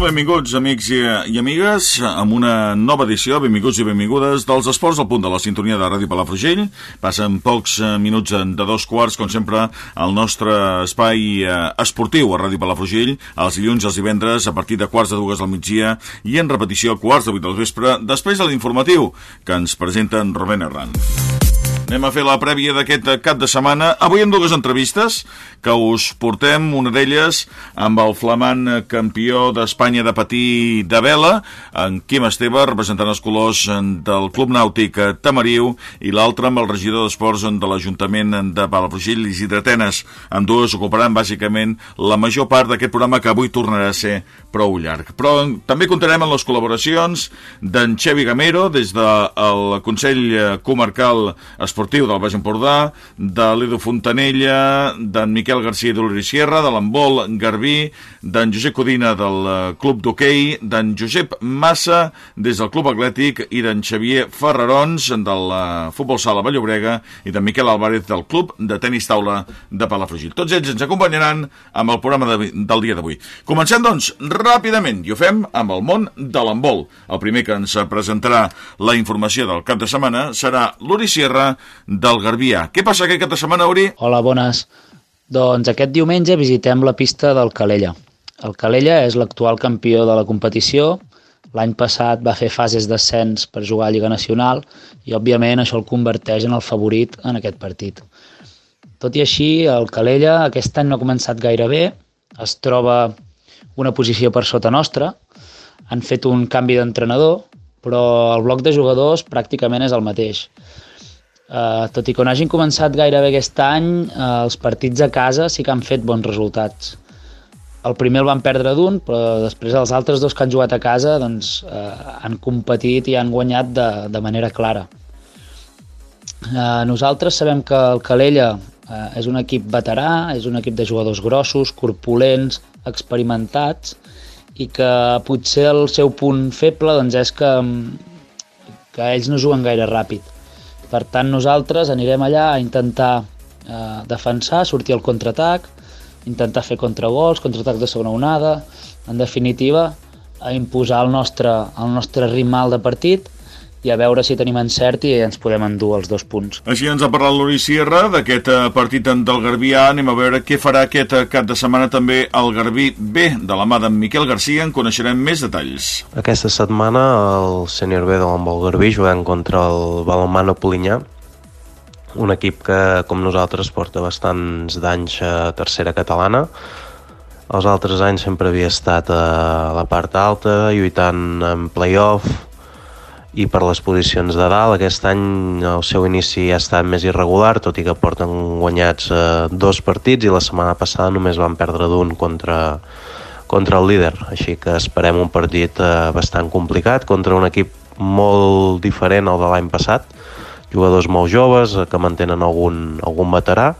Molt benvinguts, amics i, i amigues, amb una nova edició, benvinguts i benvingudes, dels Esports al punt de la sintonia de Ràdio Palafrugell. Passen pocs eh, minuts de dos quarts, com sempre, al nostre espai eh, esportiu a Ràdio Palafrugell, els dilluns i els divendres, a partir de quarts de dues del migdia, i en repetició quarts de vuit del vespre, després de l'informatiu, que ens presenten Rubén Herrán. Anem a fer la prèvia d'aquest cap de setmana. Avui amb dues entrevistes que us portem, una d'elles amb el flamant campió d'Espanya de patí de vela, en Quim Esteve, representant els colors del Club Nàutic Tamariu, i l'altra amb el regidor d'Esports de l'Ajuntament de Palafrugell, Isidre Atenes. Amb dues ocuparan bàsicament la major part d'aquest programa que avui tornarà a ser prou llarg. Però també comptarem amb les col·laboracions d'en Xevi Gamero, des del Consell Comarcal Esportiu esportiu del Baix Empordà, de l'Edu Fontanella, d'en Miquel García d'Olori Sierra, de l'Embol Garbí, d'en Josep Codina del eh, Club d'Hockey, d'en Josep Massa des del Club Atlètic i d'en Xavier Ferrarons del uh, Futbol Sala Vallobrega i d'en Miquel Álvarez del Club de Tenis Taula de Palafrugell. Tots ells ens acompanyaran amb el programa de, del dia d'avui. Comencem, doncs, ràpidament, i ho fem amb el món de l'embol. El primer que ens presentarà la informació del cap de setmana serà l'Uri Sierra del Garbià. Què passa aquest cap de setmana, Uri? Hola, bones. Doncs aquest diumenge visitem la pista del Calella. El Calella és l'actual campió de la competició. L'any passat va fer fases d'ascens per jugar a Lliga Nacional i, òbviament, això el converteix en el favorit en aquest partit. Tot i així, el Calella aquest any no ha començat gaire bé, es troba una posició per sota nostra, han fet un canvi d'entrenador, però el bloc de jugadors pràcticament és el mateix. Uh, tot i que no hagin començat gairebé aquest any, uh, els partits a casa sí que han fet bons resultats. El primer el van perdre d'un, però després els altres dos que han jugat a casa doncs, uh, han competit i han guanyat de, de manera clara. Uh, nosaltres sabem que el Calella uh, és un equip veterà, és un equip de jugadors grossos, corpulents, experimentats, i que potser el seu punt feble doncs, és que, que ells no juguen gaire ràpid per tant, nosaltres anirem allà a intentar eh, defensar, sortir al contraatac, intentar fer contragols, contraatac de segona onada, en definitiva, a imposar el nostre, el nostre rimal de partit i a veure si tenim encert i ens podem endur els dos punts. Així ens ha parlat l'Uri Sierra d'aquest eh, partit del Garbià. Anem a veure què farà aquest eh, cap de setmana també el Garbí B. De la mà d'en Miquel Garcia en coneixerem més detalls. Aquesta setmana el sènior B de l'Embol Garbí jugant contra el Balomano Polinyà, un equip que, com nosaltres, porta bastants d'anys a tercera catalana. Els altres anys sempre havia estat a la part alta, lluitant en play-off, i per les posicions de dalt. Aquest any el seu inici ha estat més irregular, tot i que porten guanyats eh, dos partits i la setmana passada només van perdre d'un contra, contra el líder. Així que esperem un partit eh, bastant complicat contra un equip molt diferent al de l'any passat, jugadors molt joves eh, que mantenen algun, algun veterà,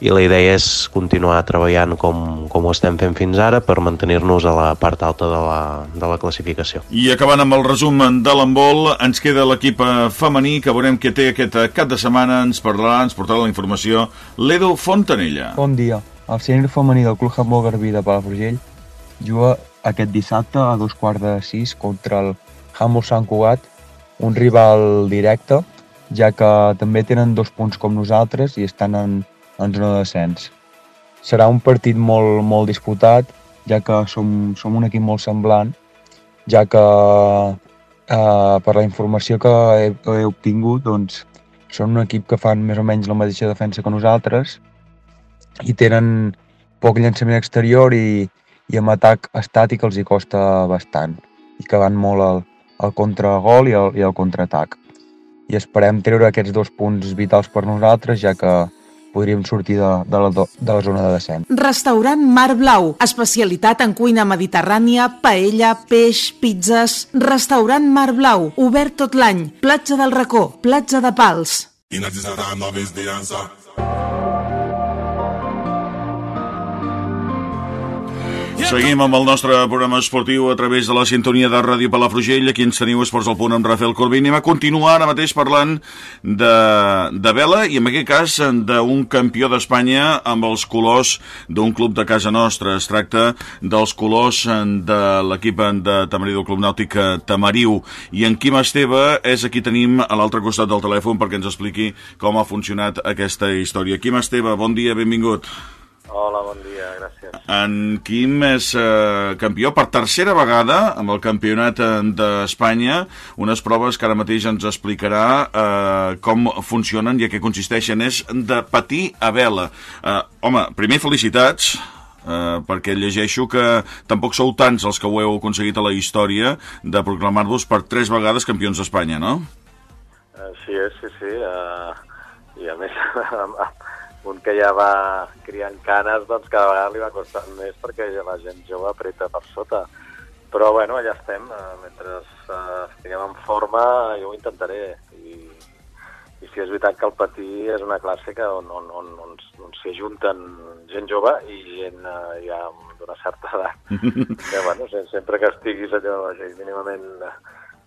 i la idea és continuar treballant com, com ho estem fent fins ara per mantenir-nos a la part alta de la, de la classificació. I acabant amb el resum de l'embol, ens queda l'equip femení que veurem què té aquest cap de setmana, ens parlarà, ens portarà la informació l'Edo Fontanella. Bon dia. El sènior femení del Club Handball Garbí de Palafrugell juga aquest dissabte a dos quarts de sis contra el Handball Sant Cugat, un rival directe, ja que també tenen dos punts com nosaltres i estan en en zona de descens. Serà un partit molt, molt disputat, ja que som, som un equip molt semblant, ja que eh, per la informació que he, que he obtingut, doncs, són un equip que fan més o menys la mateixa defensa que nosaltres i tenen poc llançament exterior i, i amb atac estàtic els hi costa bastant i que van molt al, al contragol i al, i al contraatac. I esperem treure aquests dos punts vitals per nosaltres, ja que podríem sortir de, de, la, de la zona de descens. Restaurant Mar Blau, especialitat en cuina mediterrània, paella, peix, pizzas... Restaurant Mar Blau, obert tot l'any, platja del Racó, platja de Pals. Seguim amb el nostre programa esportiu a través de la sintonia de Ràdio Palafrugell. Aquí ens teniu Esports al Punt amb Rafael Corbí. Anem a continuar ara mateix parlant de, de vela i en aquest cas d'un campió d'Espanya amb els colors d'un club de casa nostra. Es tracta dels colors de l'equip de Tamariu, del Club Nàutic Tamariu. I en Quim Esteve és aquí tenim a l'altre costat del telèfon perquè ens expliqui com ha funcionat aquesta història. Quim Esteve, bon dia, benvingut. Hola, bon dia, gràcies. En Quim és eh, campió per tercera vegada amb el campionat eh, d'Espanya, unes proves que ara mateix ens explicarà eh, com funcionen i a què consisteixen. És de patir a vela. Eh, home, primer felicitats, eh, perquè llegeixo que tampoc sou tants els que ho heu aconseguit a la història de proclamar-vos per tres vegades campions d'Espanya, no? Així és, sí, sí. Uh, I a més, un que ja va criant canes, doncs cada vegada li va costar més perquè la gent jove apreta per sota. Però bueno, allà estem, eh, mentre eh, estiguem en forma jo ho intentaré. I, i sí, és veritat que el patí és una que on, on, on, on, on s'hi ajunten gent jove i gent eh, ja d'una certa edat. que, bueno, sempre que estiguis allò mínimament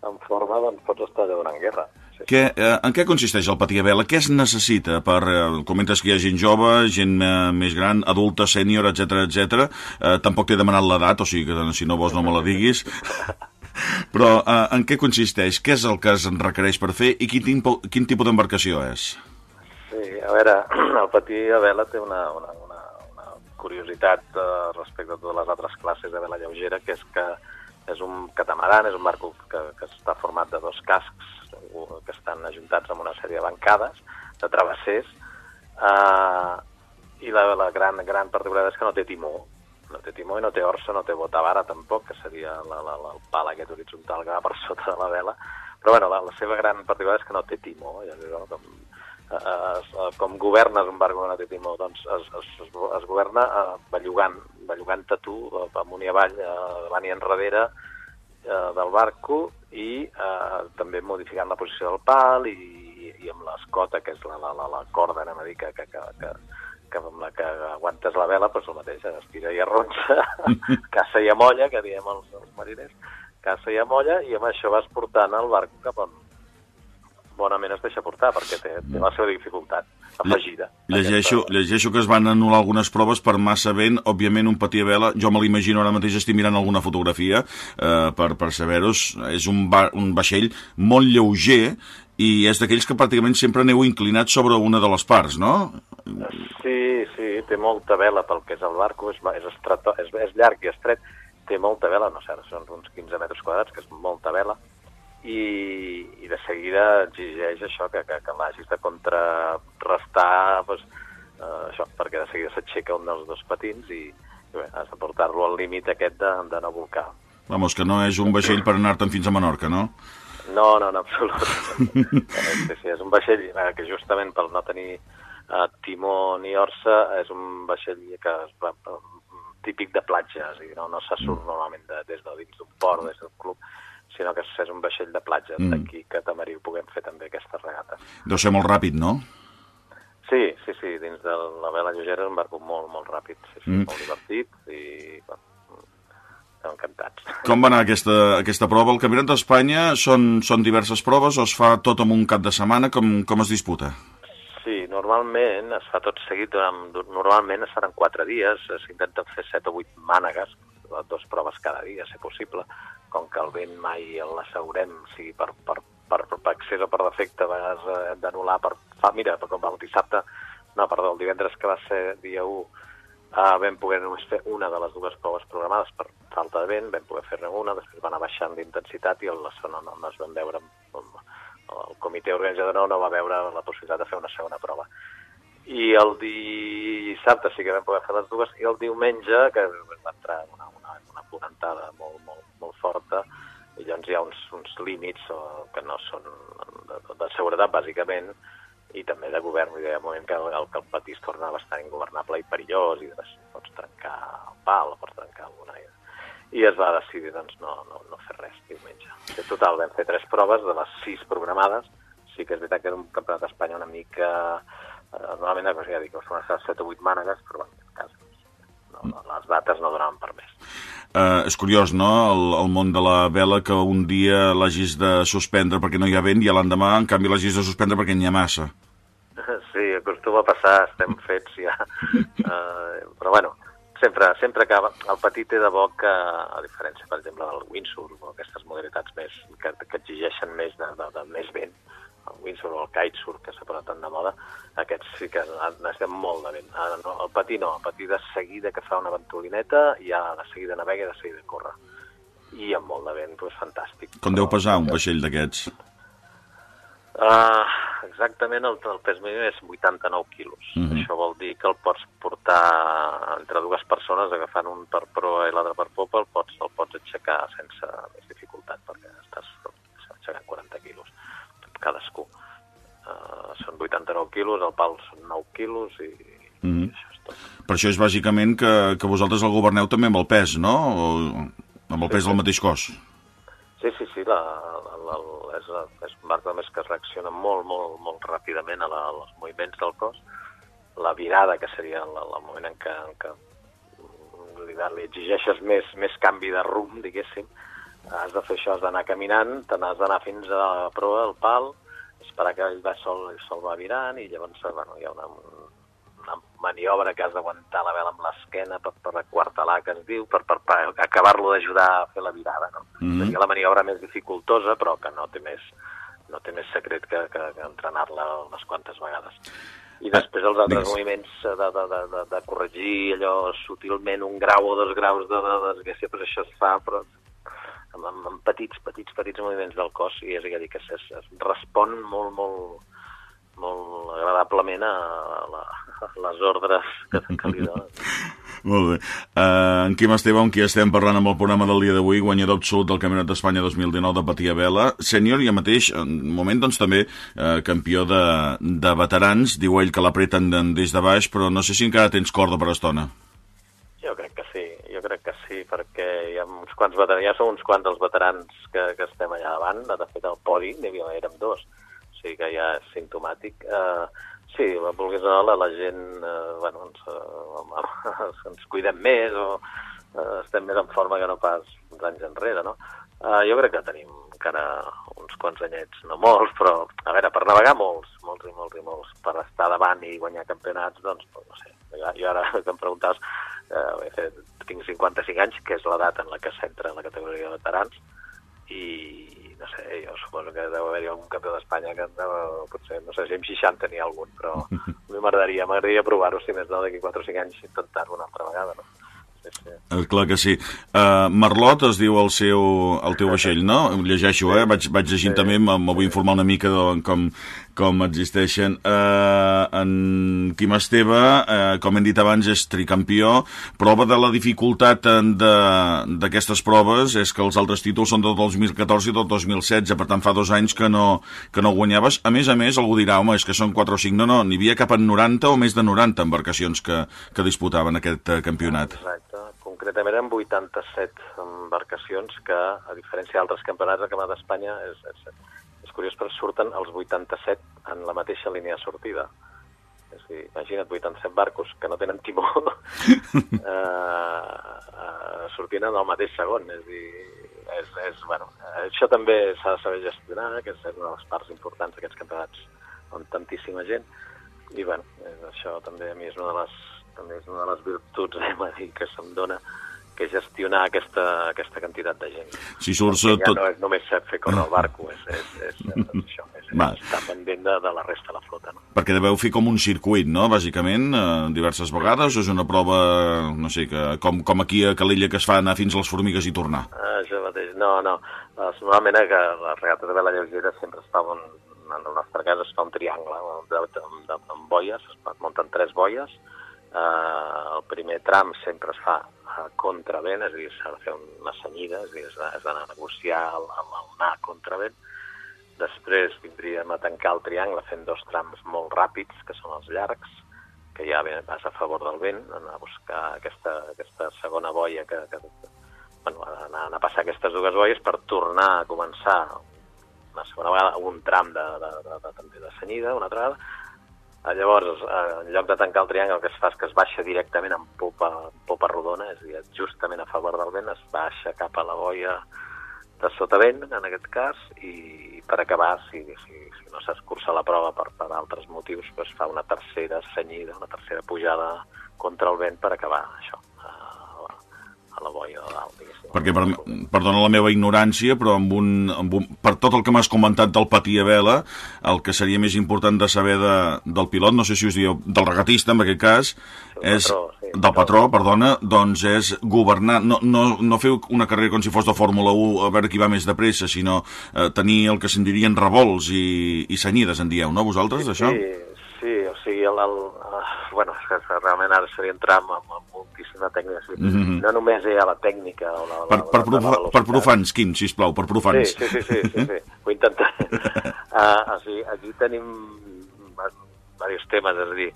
en forma, doncs pots estar allà donant guerra. Sí. Que, eh, en què consisteix el patir a vela? Què es necessita per... Eh, comentes que hi ha gent jove, gent eh, més gran, adulta, sènior, etc etc. Eh, tampoc t'he demanat l'edat, o sigui que si no vols no me la diguis. Però eh, en què consisteix? Què és el que es requereix per fer i quin, timpo, quin tipus d'embarcació és? Sí, a veure, el patir a vela té una, una, una, una curiositat eh, respecte a totes les altres classes de vela lleugera, que és que és un catamaran, és un barco que, que està format de dos cascs que estan ajuntats amb una sèrie de bancades, de travessers, eh, i la, la gran, gran particularitat és que no té timó, no té timó i no té orsa, no té botavara tampoc, que seria la, la, la, el pal aquest horitzontal que va per sota de la vela, però bueno, la, la seva gran particularitat és que no té timó, llavors, com, eh, com governes un barco té timó? Doncs es, es, es, es governa eh, bellugant, bellugant-te tu eh, amunt i avall, eh, davant i enrere eh, del barco i eh, també modificant la posició del pal i, i amb l'escota, que és la, la, la, la corda, anem a dir, que, que, que, que, que amb la que aguantes la vela, doncs el mateix, estira i arronsa, caça i amolla, que diem els, els mariners, caça i amolla, i amb això vas portant el barco cap on bonament es deixa portar, perquè té, té la seva dificultat afegida. Llegeixo, aquesta... llegeixo que es van anul·lar algunes proves per massa vent, òbviament un patí a vela, jo me l'imagino ara mateix estic mirant alguna fotografia eh, per, per saber-hos, és un, bar, un vaixell molt lleuger i és d'aquells que pràcticament sempre aneu inclinat sobre una de les parts, no? Sí, sí, té molta vela pel que és el barco, és, és, estreto, és, és llarg i estret, té molta vela, no sé, són uns 15 metres quadrats, que és molta vela, i, i de seguida exigeix això, que, que, que l'hagis de contrarrestar pues, eh, això, perquè de seguida s'aixeca un dels dos patins i, i bé, has de portar-lo al límit aquest de, de no volcar. Vamos, que no és un vaixell per anar-te'n fins a Menorca, no? No, no, en absolut. sí, sí, és un vaixell eh, que justament per no tenir eh, timó ni orsa és un vaixell que es va, típic de platja, és a dir, no, no se surt normalment de, des de dins d'un port, des d'un club, sinó que és un vaixell de platja, mm. d'aquí que a Tamariu puguem fer també aquestes regates. Deu ser molt ràpid, no? Sí, sí, sí, dins de la vela lleugera és un barco molt, molt ràpid, sí, sí, mm. molt divertit i bueno, encantats. Com va anar aquesta, aquesta prova? El Campionat d'Espanya són, són diverses proves o es fa tot en un cap de setmana? Com, com es disputa? Sí, normalment es fa tot seguit, normalment es faran quatre dies, s'intenten fer set o vuit mànegues, dues proves cada dia, si possible, com que el vent mai l'assegurem, sigui per, per, per, per accés o per defecte, a vegades eh, hem d'anul·lar per... Fa, mira, com el dissabte, no, perdó, el divendres que va ser dia 1, eh, vam poder només fer una de les dues proves programades per falta de vent, vam poder fer-ne una, després va anar baixant d'intensitat i la segona no, no es van veure, el comitè organitzador no va veure la possibilitat de fer una segona prova. I el dissabte sí que vam poder fer les dues, i el diumenge, que va entrar una, una, ponentada molt, molt, molt forta, i llavors hi ha uns, uns límits que no són de, de seguretat, bàsicament, i també de govern. Hi ha un moment que el, que el patí es torna bastant ingovernable i perillós, i pots trencar el pal pots trencar alguna... I es va decidir doncs, no, no, no fer res diumenge. En total, vam fer tres proves de les sis programades. Sí que és veritat que era un campionat d'Espanya una mica... Eh, normalment, ja dic, són unes 7 o 8 mànegues, però en aquest cas no, les dates no donaven per més. Uh, és curiós, no?, el, el món de la vela que un dia l'hagis de suspendre perquè no hi ha vent i l'endemà, en canvi, l'hagis de suspendre perquè n'hi ha massa. Sí, acostuma a passar, estem fets ja. Uh, però bueno, sempre, sempre que el petit té de bo que, a diferència, per exemple, del windsurf o aquestes modalitats més, que, que exigeixen més de, de, de més vent, el windsurf o el kitesurf, que s'ha posat tant de moda, aquests sí que necessitem molt de vent. Ah, no, el patí no, el patí de seguida que fa una ventolineta ja de seguida navega i de seguida corre. I amb molt de vent, doncs fantàstic. Com deu pesar un vaixell d'aquests? Uh, exactament, el, el pes mínim és 89 quilos. Mm -hmm. Això vol dir que el pots portar entre dues persones, agafant un per proa i l'altre per popa, el pots, el pots aixecar sense més dificultat, perquè estàs aixecant 40 quilos cadascú. Uh, són 89 quilos, el pal són 9 quilos i, mm -hmm. i això és tot. Per això és bàsicament que, que vosaltres el governeu també amb el pes, no? O amb el pes sí, del mateix cos. Sí, sí, sí, la, la, la, és, és un barc més que reacciona molt, molt, molt ràpidament a la, als moviments del cos. La virada, que seria el, el moment en què, en què li, li exigeixes més, més canvi de rumb, diguéssim, has de fer això, has d'anar caminant, te n'has d'anar fins a la proa, al pal, esperar que ell va sol, sol va virant i llavors bueno, hi ha una, una maniobra que has d'aguantar la vela amb l'esquena per, per quartalar, que es diu, per, per, per acabar-lo d'ajudar a fer la virada. No? Mm -hmm. Seria la maniobra més dificultosa, però que no té més, no té més secret que, que, que entrenar-la unes quantes vegades. I després els altres Digues. moviments de, de, de, de, de corregir allò sutilment un grau o dos graus de, de, de desgràcia, però això es fa però amb, amb, amb petits, petits, petits moviments del cos i és a dir que es, es respon molt, molt, molt agradablement a, la, a les ordres que, que li donen. Molt bé. Uh, en Quim Esteve, amb qui estem parlant amb el programa del dia d'avui, guanyador absolut del Campionat d'Espanya 2019 de Patia Vela, sènior i a mateix, en moment, doncs, també uh, campió de, de veterans, diu ell que l'apreten des de baix, però no sé si encara tens corda per estona. Perquè hi ha uns quants veterans, ja som uns quants els veterans que, que estem allà davant, de fet el podi n'hi havia, érem dos, sigui que ja és simptomàtic. Eh, sí, vulguis o no, la, la gent, eh, bueno, ens, eh, ens cuidem més o eh, estem més en forma que no pas uns anys enrere, no? Eh, jo crec que tenim encara uns quants anyets, no molts, però, a veure, per navegar molts, molts i molts i molts, per estar davant i guanyar campionats, doncs, no sé, jo ara que em preguntaves, eh, fet, tinc 55 anys, que és l'edat en la que s'entra en la categoria de veterans, i, no sé, jo suposo que deu haver-hi algun campió d'Espanya que deu, potser, no sé si amb 60 n'hi ha algun, però a mi m'agradaria, m'agradaria provar-ho, si més no, d'aquí 4 o 5 anys intentar-ho una altra vegada, no? Sí, sí. Eh, clar que sí. Uh, Marlot es diu el, seu, el teu vaixell, no? Llegeixo, eh? Vaig, vaig llegint sí. també, me vull informar una mica de com, com existeixen. Uh, en Quim Esteve, uh, com hem dit abans, és tricampió. Prova de la dificultat d'aquestes proves és que els altres títols són del 2014 i del 2016, per tant fa dos anys que no, que no guanyaves. A més a més, algú dirà, home, és que són 4 o 5. No, no, n'hi havia cap en 90 o més de 90 embarcacions que, que disputaven aquest uh, campionat. Exacte concretament eren 87 embarcacions que, a diferència d'altres campionats, el Campionat d'Espanya és, és curiós, però surten els 87 en la mateixa línia de sortida. És a dir, imagina't 87 barcos que no tenen timó eh, eh, sortint en el mateix segon. És a dir, és, és, bueno, això també s'ha de saber gestionar, que és una de les parts importants d'aquests campionats on tantíssima gent. I bueno, això també a mi és una de les també és una de les virtuts eh, dir, que se'm dona que gestionar aquesta, aquesta quantitat de gent. Si surts ja tot... no és només fer córrer el barco, és, és, és, és, això, és, és estar pendent de, de la resta de la flota. No? Perquè deveu fer com un circuit, no?, bàsicament, eh, diverses vegades, o és una prova, no sé, que, com, com aquí a Calella que es fa anar fins a les formigues i tornar? Ah, això mateix, no, no. Normalment eh, que les regates de vela lleugera sempre estaven, en el nostre cas es fa un triangle de, de, de, amb boies, es munten tres boies, Eh, el primer tram sempre es fa a contravent, és a dir, s'ha de fer una senyida, és a dir, has d'anar a negociar el, el, el a contravent. Després vindríem a tancar el triangle fent dos trams molt ràpids, que són els llargs, que ja vas a favor del vent, anar a buscar aquesta, aquesta segona boia que, que bueno, anar, anar a passar aquestes dues boies per tornar a començar una segona vegada un tram de, de, de, de, de, de senyida, una altra vegada, Eh, llavors, eh, en lloc de tancar el triangle, el que es fa és que es baixa directament en popa, popa rodona, és a dir, justament a favor del vent, es baixa cap a la boia de sotavent, en aquest cas, i per acabar, si, si, si no s'escurça la prova per, per altres motius, doncs fa una tercera senyida, una tercera pujada contra el vent per acabar això, a la boia de dalt. Perquè, per, perdona la meva ignorància, però amb un, amb un, per tot el que m'has comentat del patí a vela, el que seria més important de saber de, del pilot, no sé si us diu, del regatista, en aquest cas, és, patró, sí. del patró, perdona, doncs és governar, no, no, no fer una carrera com si fos de Fórmula 1 a veure qui va més de pressa, sinó eh, tenir el que se'n dirien revolts i, i senyides, en dieu, no, vosaltres, això? Sí, sí, o sigui, el, el, bueno, és que realment ara seria entrar en, en, moltíssima tècnica. Sí. Mhm. No només hi ha la tècnica o la, Per, la, per, la, profa, la per profans, Quim, sisplau, per profans. Sí, sí, sí, sí, sí, sí. ho intentaré. uh, o sigui, aquí tenim diversos temes, és a dir,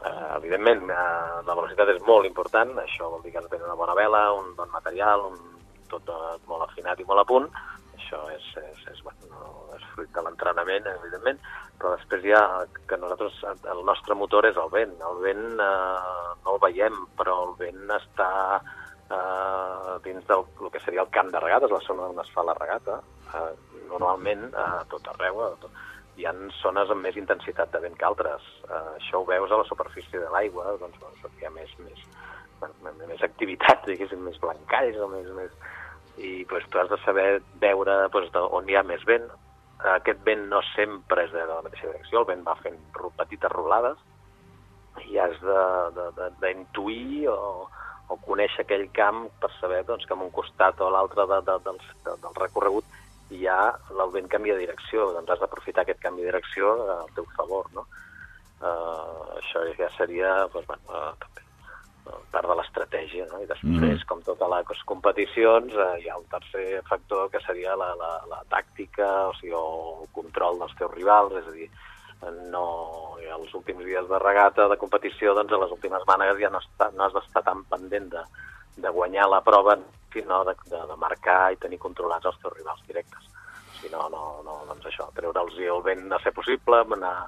uh, evidentment, uh, la velocitat és molt important, això vol dir que has de tenir una bona vela, un bon material, un, tot uh, molt afinat i molt a punt, això és, és, és, bueno, no, és fruit de l'entrenament, evidentment, però després ha que nosaltres, el nostre motor és el vent. El vent eh, no el veiem, però el vent està eh, dins del el que seria el camp de regates, la zona on es fa la regata. Eh, normalment, a tot arreu, a tot, hi ha zones amb més intensitat de vent que altres. Eh, això ho veus a la superfície de l'aigua, doncs, doncs hi ha més, més, bueno, més activitat, diguéssim, més blancalls o més... més... I doncs, tu has de saber veure de on hi ha més vent. Aquest vent no sempre és de la mateixa direcció, el vent va fent petites rolades i has d'intuir o, o conèixer aquell camp per saber doncs, que en un costat o l'altre de, de, del, de, del recorregut hi ha el vent canvia de direcció, doncs has d'aprofitar aquest canvi de direcció al teu favor, no? Uh, això ja seria, doncs, bueno, uh, també part de l'estratègia, no? I després, Mhm. com totes les competicions, uh, hi ha un tercer factor que seria la, la, la tàctica, o sigui, o el control dels teus rivals, és a dir, no, els últims dies de regata, de competició, doncs a les últimes mànegues ja no, està, no has d'estar tan pendent de, de guanyar la prova, sinó de, de, de marcar i tenir controlats els teus rivals directes. Si no, no, no doncs això, treure'ls el vent a ser possible, anar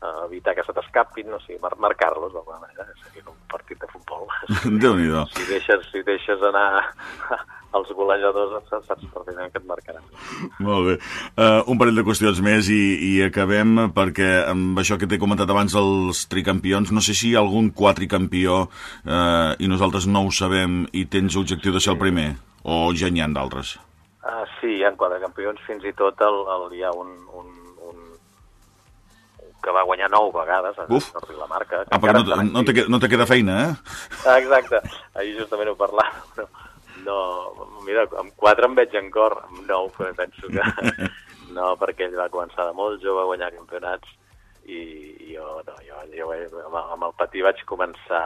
a evitar que se t'escapin, o sigui, mar marcar-los d'alguna manera, com un partit de futbol. Déu-n'hi-do. si, deixes, si deixes anar els golejadors, saps perfectament que et marcaran. Molt bé. Uh, un parell de qüestions més i, i acabem perquè amb això que t'he comentat abans dels tricampions, no sé si hi ha algun quatricampió uh, i nosaltres no ho sabem i tens objectiu de ser el primer o ja n'hi ha d'altres? Uh, sí, hi ha quatre campions, fins i tot el, el, hi ha un, un que va guanyar nou vegades, Uf. Jordi Lamarca. que Ah, perquè no, no, te, no te queda feina, eh? Exacte, ahir justament ho parlava. No, no, mira, amb quatre em veig en cor, amb nou però penso que no, perquè ell va començar de molt jove a guanyar campionats i, jo, no, jo, jo amb, amb el patí vaig començar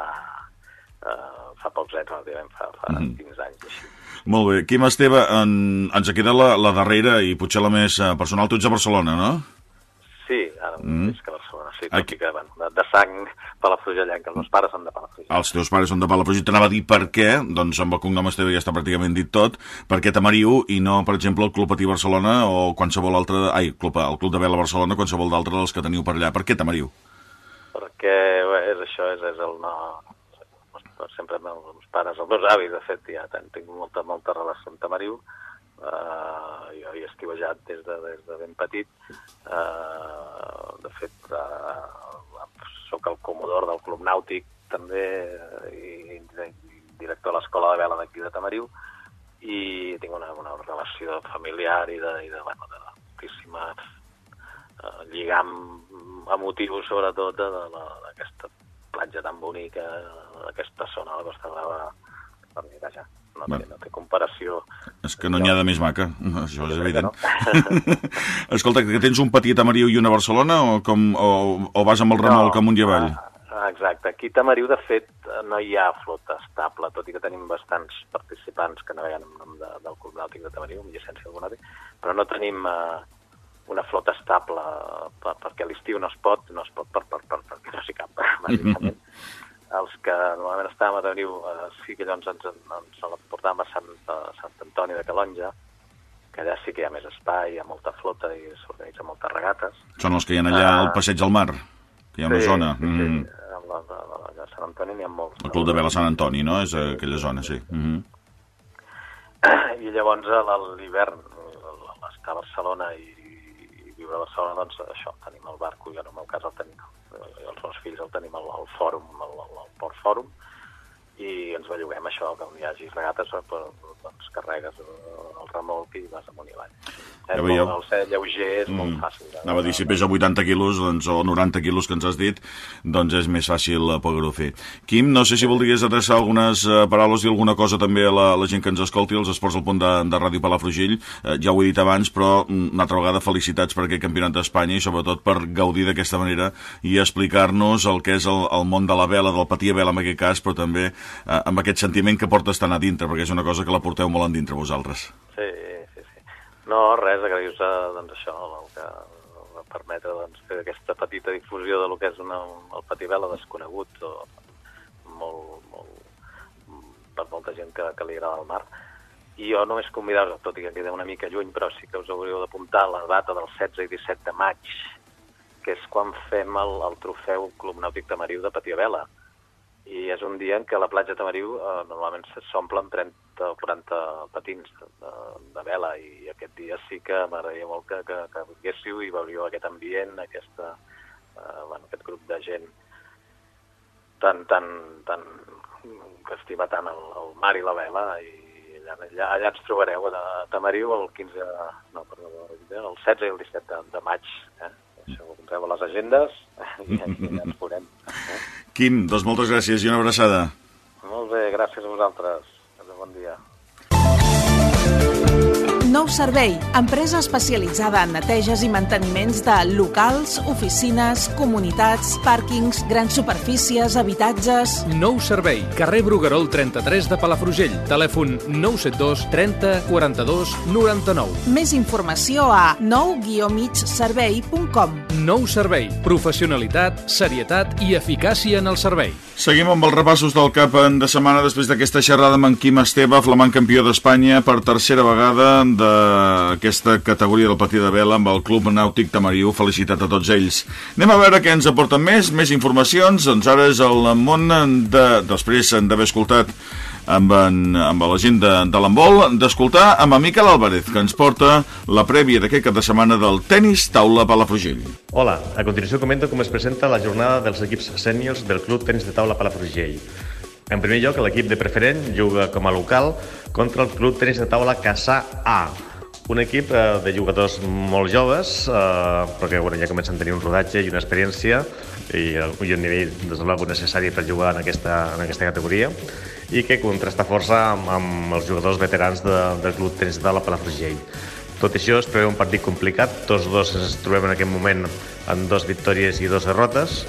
uh, fa pocs anys, relativament, fa, fa Mhm. 15 anys. Així. Molt bé. Quim Esteve, en, ens queda la, la darrera i potser la més eh, personal. Tu ets a Barcelona, no? Sí, ara Mm. és que Barcelona, sí, tot Aquí- i que bueno, de, de sang palafrugellenca, els meus pares són de Palafrugell. Els teus pares són de Palafrugell. T'anava a dir per què, doncs amb el cognom Esteve ja està pràcticament dit tot, per què Tamariu i no, per exemple, el Club Patí Barcelona o qualsevol altre... Ai, Club, el Club de Vela Barcelona, qualsevol d'altre dels que teniu per allà. Per què Tamariu? perquè bé, és això, és, és el no... Sempre els meus pares, els meus avis, de fet, ja tinc molta, molta relació amb Tamariu. Uh, jo hi he estivejat des de, des de ben petit. Uh, de fet, uh, sóc el comodor del Club Nàutic també i, i director de l'Escola de Vela d'aquí de Tamariu i tinc una, una relació familiar i de, i de, bueno, de moltíssima eh, lligam emotiu sobretot d'aquesta platja tan bonica, d'aquesta zona de la Costa Brava, per vaja, no, Bueno. té, no té comparació. És que no n'hi ha de més maca, això és crec evident. que Escolta, que tens un petit a Tamariu i una a Barcelona o, com, o, o vas amb el remolc amunt i avall? Ah, exacte. Aquí a Tamariu, de fet, no hi ha flota estable, tot i que tenim bastants participants que naveguen en nom de, del Club Nàutic de Tamariu, amb llicència del Nàutic, però no tenim eh, una flota estable, per, perquè a l'estiu no es pot, no es pot per, per, per, perquè no s'hi cap, bàsicament. Els que normalment estàvem a Tamariu, eh, sí que llavors ens, ens, ens portàvem a Sant, a Sant Antoni de Calonja, que allà sí que hi ha més espai, hi ha molta flota i s'organitzen moltes regates. Són els que hi ha allà al passeig al mar. que hi ha una sí, zona. Sí, Mm. sí. A, a, a, a Sant Antoni n'hi ha molts. El Club de Vela Sant Antoni, no? És aquella zona, sí. Mm -hmm. I llavors a l'hivern, l'estar a Barcelona i, viure a Barcelona, doncs això, tenim el barco, i en el meu cas el tenim, eh, els meus fills el tenim al, al fòrum, al, al, al Port Fòrum, i ens belluguem això, que on hi hagi regates, però, doncs carregues el remolc i vas amunt i avall. És Ja veieu. molt, el ser lleuger és mm. molt fàcil. Anava a dir, si pesa 80 quilos doncs, o 90 quilos que ens has dit, doncs és més fàcil eh, poder-ho fer. Quim, no sé si voldries adreçar algunes eh, paraules i alguna cosa també a la, a la gent que ens escolti, els esports al punt de, de Ràdio Palafrugell. Eh, ja ho he dit abans, però mm, una altra vegada felicitats per aquest campionat d'Espanya i sobretot per gaudir d'aquesta manera i explicar-nos el que és el, el món de la vela, del patir a vela en aquest cas, però també eh, amb aquest sentiment que portes tan a dintre, perquè és una cosa que la porteu molt en dintre vosaltres. Sí. No, res, agrair-vos doncs, això, el que va permetre doncs, fer aquesta petita difusió de lo que és una, el pativela desconegut o molt, molt, per molta gent que, que li agrada el mar. I jo només convidar-vos, tot i que queda una mica lluny, però sí que us hauríeu d'apuntar la data del 16 i 17 de maig, que és quan fem el, el trofeu Club Nàutic de patir a vela i és un dia en què la platja Tamariu eh, normalment s'omple amb 30 o 40 patins de, de, vela i aquest dia sí que m'agradaria molt que, que, que vinguéssiu i veuríeu aquest ambient, aquesta, eh, bueno, aquest grup de gent tan, tan, tan, que estima tant el, el mar i la vela i allà, allà, allà ens trobareu a Tamariu el 15, no, perdó, el 16 i el 17 de, de maig. Eh? Això ho apunteu a les agendes i, allà ens veurem. Eh? Quim, doncs moltes gràcies i una abraçada. Molt bé, gràcies a vosaltres. Bon dia. Nou Servei, empresa especialitzada en neteges i manteniments de locals, oficines, comunitats, pàrquings, grans superfícies, habitatges... Nou Servei, carrer Bruguerol 33 de Palafrugell. Telèfon 972 30 42 99. Més informació a nou-migservei.com Nou Servei, professionalitat, serietat i eficàcia en el servei. Seguim amb els repassos del cap de setmana després d'aquesta xerrada amb en Quim Esteve, flamant campió d'Espanya per tercera vegada d'aquesta categoria del patí de vela amb el Club Nàutic Tamariu. Felicitat a tots ells. Anem a veure què ens aporten més, més informacions. Doncs ara és el món de, després d'haver escoltat amb, en, amb la gent de, de l'embol, d'escoltar amb en Miquel Álvarez, que ens porta la prèvia d'aquest cap de setmana del tennis taula Palafrugell. Hola, a continuació comento com es presenta la jornada dels equips sèniors del Club Tenis de Taula Palafrugell. En primer lloc, l'equip de preferent juga com a local contra el Club Tenis de Taula Caçà A, un equip eh, de jugadors molt joves, eh, perquè bueno, ja comencen a tenir un rodatge i una experiència i, i un nivell desenvolupat necessari per jugar en aquesta, en aquesta categoria i que contrasta força amb, amb els jugadors veterans de, del Club Tenis de Taula Palafrugell. Tot això es preveu un partit complicat, tots dos ens trobem en aquest moment amb dos victòries i dos derrotes.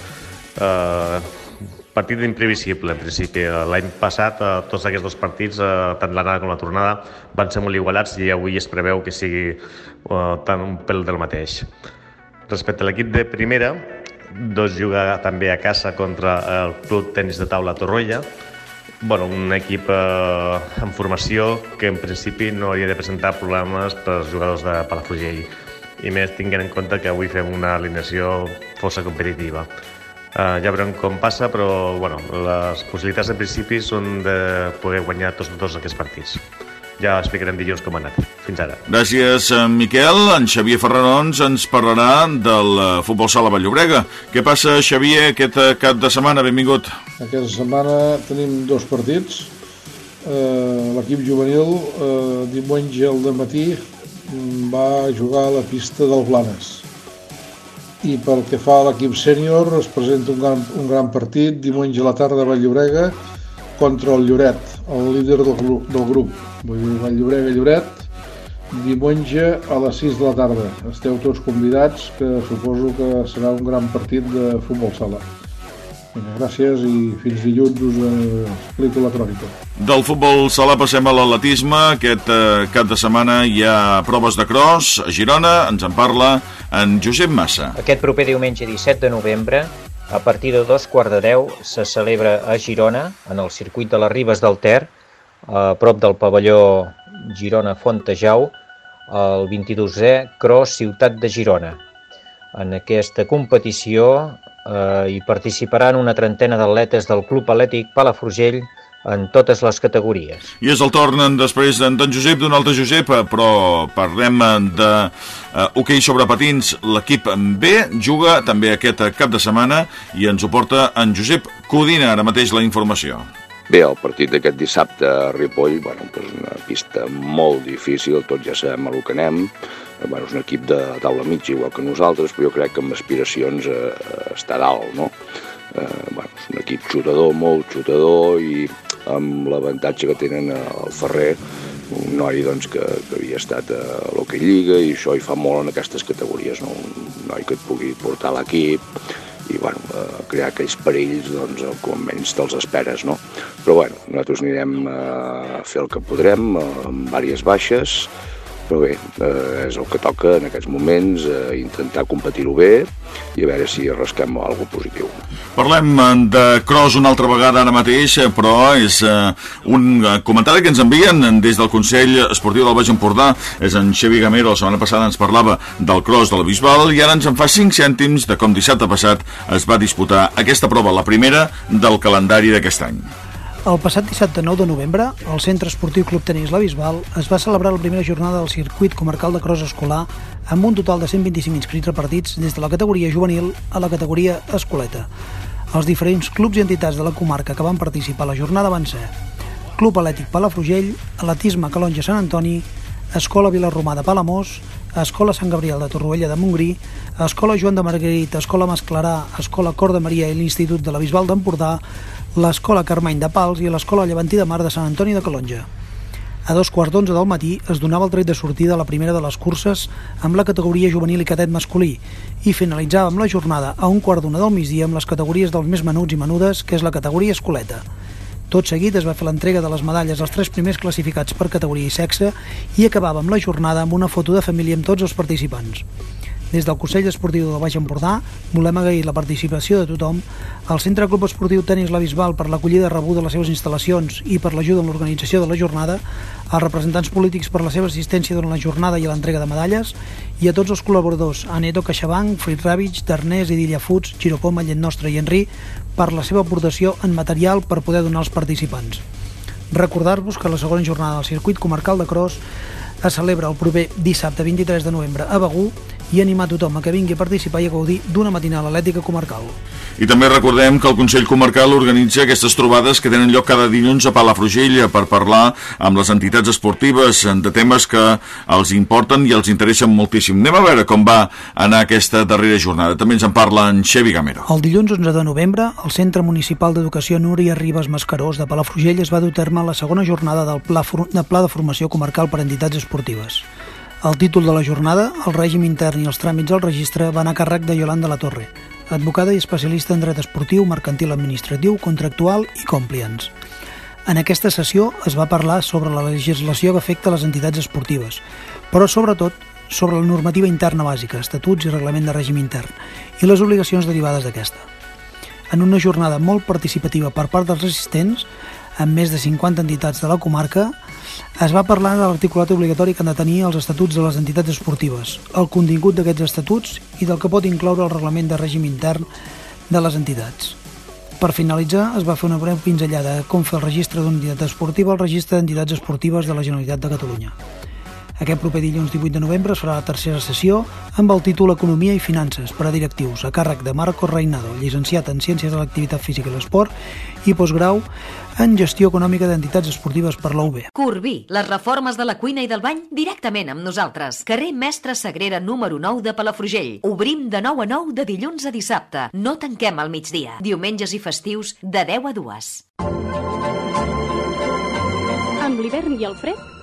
Eh, partit imprevisible, en principi. L'any passat, eh, tots aquests dos partits, eh, tant l'anada com la tornada, van ser molt igualats i avui es preveu que sigui eh, tant un pèl del mateix. Respecte a l'equip de primera, dos juga també a casa contra el Club Tenis de Taula Torroella, bueno, un equip eh, en formació que en principi no hauria de presentar problemes per als jugadors de Palafrugell i més tinguent en compte que avui fem una alineació força competitiva. Uh, ja veurem com passa, però bueno, les possibilitats en principi són de poder guanyar tots, tots aquests partits. Ja explicarem dilluns com ha anat. Fins ara. Gràcies, en Miquel. En Xavier Ferrarons ens parlarà del eh, futbol sala Valllorbrega. Què passa, Xavier, aquest eh, cap de setmana? Benvingut. Aquesta setmana tenim dos partits. Eh, L'equip juvenil eh, diumenge al matí va jugar a la pista del Blanes. I pel que fa a l'equip sènior es presenta un gran, un gran partit diumenge a la tarda a Valllorega contra el Lloret, el líder del, del grup. Vull dir, Valllorega-Lloret, diumenge a les 6 de la tarda. Esteu tots convidats, que suposo que serà un gran partit de futbol sala. Vinga, gràcies i fins dilluns us explico la crònica. Del futbol sala passem a l'atletisme. Aquest eh, cap de setmana hi ha proves de cross a Girona. Ens en parla en Josep Massa. Aquest proper diumenge 17 de novembre, a partir de dos quarts de deu, se celebra a Girona, en el circuit de les Ribes del Ter, a prop del pavelló Girona Fontejau, el 22è Cross Ciutat de Girona. En aquesta competició eh, hi participaran una trentena d'atletes del Club Atlètic Palafrugell en totes les categories. I és el torn després d'en Josep, d'un altre Josep, eh, però parlem eh, de uh, hoquei sobre patins. L'equip B juga també aquest cap de setmana i ens ho porta en Josep Codina, ara mateix la informació. Bé, el partit d'aquest dissabte a Ripoll, bueno, pues una pista molt difícil, tots ja sabem a lo que anem, bueno, és un equip de taula mitja igual que nosaltres, però jo crec que amb aspiracions a, a estar dalt, no? Eh, bueno, és un equip xutador, molt xutador i amb l'avantatge que tenen el Ferrer, un noi doncs, que, que havia estat a l'Hockey Lliga i això hi fa molt en aquestes categories, no? un noi que et pugui portar l'equip i bueno, eh, crear aquells perills doncs, com menys te'ls esperes. No? Però bueno, nosaltres anirem a fer el que podrem amb diverses baixes, però bé, eh, és el que toca en aquests moments, eh, intentar competir-ho bé i a veure si rasquem alguna positiu. Parlem eh, de cross una altra vegada ara mateix, eh, però és eh, un eh, comentari que ens envien des del Consell Esportiu del Baix Empordà. És en Xevi Gamero, la setmana passada ens parlava del cross de la Bisbal i ara ens en fa 5 cèntims de com dissabte passat es va disputar aquesta prova, la primera del calendari d'aquest any. El passat dissabte 9 de novembre, al Centre Esportiu Club Tenis La Bisbal es va celebrar la primera jornada del circuit comarcal de cross escolar amb un total de 125 inscrits repartits des de la categoria juvenil a la categoria escoleta. Els diferents clubs i entitats de la comarca que van participar a la jornada van ser Club Atlètic Palafrugell, Atletisme Calonja Sant Antoni, Escola Vilarromà de Palamós, Escola Sant Gabriel de Torroella de Montgrí, Escola Joan de Margarit, Escola Masclarà, Escola Cor de Maria i l'Institut de la Bisbal d'Empordà, l'Escola Carmany de Pals i l'Escola Llevantí de Mar de Sant Antoni de Calonja. A dos quarts d'onze del matí es donava el tret de sortida a la primera de les curses amb la categoria juvenil i cadet masculí i finalitzàvem la jornada a un quart d'una del migdia amb les categories dels més menuts i menudes, que és la categoria escoleta. Tot seguit es va fer l'entrega de les medalles als tres primers classificats per categoria i sexe i acabàvem la jornada amb una foto de família amb tots els participants. Des del Consell Esportiu del Baix Empordà volem agrair la participació de tothom al Centre Club Esportiu Tenis La Bisbal per l'acollida rebuda de les seves instal·lacions i per l'ajuda en l'organització de la jornada, als representants polítics per la seva assistència durant la jornada i l'entrega de medalles i a tots els col·laboradors, Aneto CaixaBank, Frit Ravitch, Darnés, Idilla Foods, Girocoma, Llet Nostra i Enri, per la seva aportació en material per poder donar als participants. Recordar-vos que la segona jornada del circuit comarcal de Cross es celebra el proper dissabte 23 de novembre a Begú i animar tothom a que vingui a participar i a gaudir d'una matinal atlètica comarcal. I també recordem que el Consell Comarcal organitza aquestes trobades que tenen lloc cada dilluns a Palafrugell per parlar amb les entitats esportives de temes que els importen i els interessen moltíssim. Anem a veure com va anar aquesta darrera jornada. També ens en parla en Xevi Gamero. El dilluns 11 de novembre, el Centre Municipal d'Educació Núria Ribes Mascarós de Palafrugell es va dur terme la segona jornada del Pla, de Pla de Formació Comarcal per Entitats Esportives. El títol de la jornada, el règim intern i els tràmits al registre van a càrrec de Yolanda La Torre, advocada i especialista en dret esportiu, mercantil administratiu, contractual i compliance. En aquesta sessió es va parlar sobre la legislació que afecta les entitats esportives, però sobretot sobre la normativa interna bàsica, estatuts i reglament de règim intern, i les obligacions derivades d'aquesta. En una jornada molt participativa per part dels assistents, amb més de 50 entitats de la comarca, es va parlar de l'articulat obligatori que han de tenir els estatuts de les entitats esportives, el contingut d'aquests estatuts i del que pot incloure el reglament de règim intern de les entitats. Per finalitzar, es va fer una breu pinzellada de com fer el registre d'una entitat esportiva al registre d'entitats esportives de la Generalitat de Catalunya. Aquest proper dilluns 18 de novembre es farà la tercera sessió amb el títol Economia i Finances per a directius a càrrec de Marco Reinado, llicenciat en Ciències de l'Activitat Física i l'Esport i postgrau en Gestió Econòmica d'Entitats Esportives per la UB. Corbí, les reformes de la cuina i del bany directament amb nosaltres. Carrer Mestre Sagrera número 9 de Palafrugell. Obrim de 9 a 9 de dilluns a dissabte. No tanquem al migdia. Diumenges i festius de 10 a 2. Amb l'hivern i el fred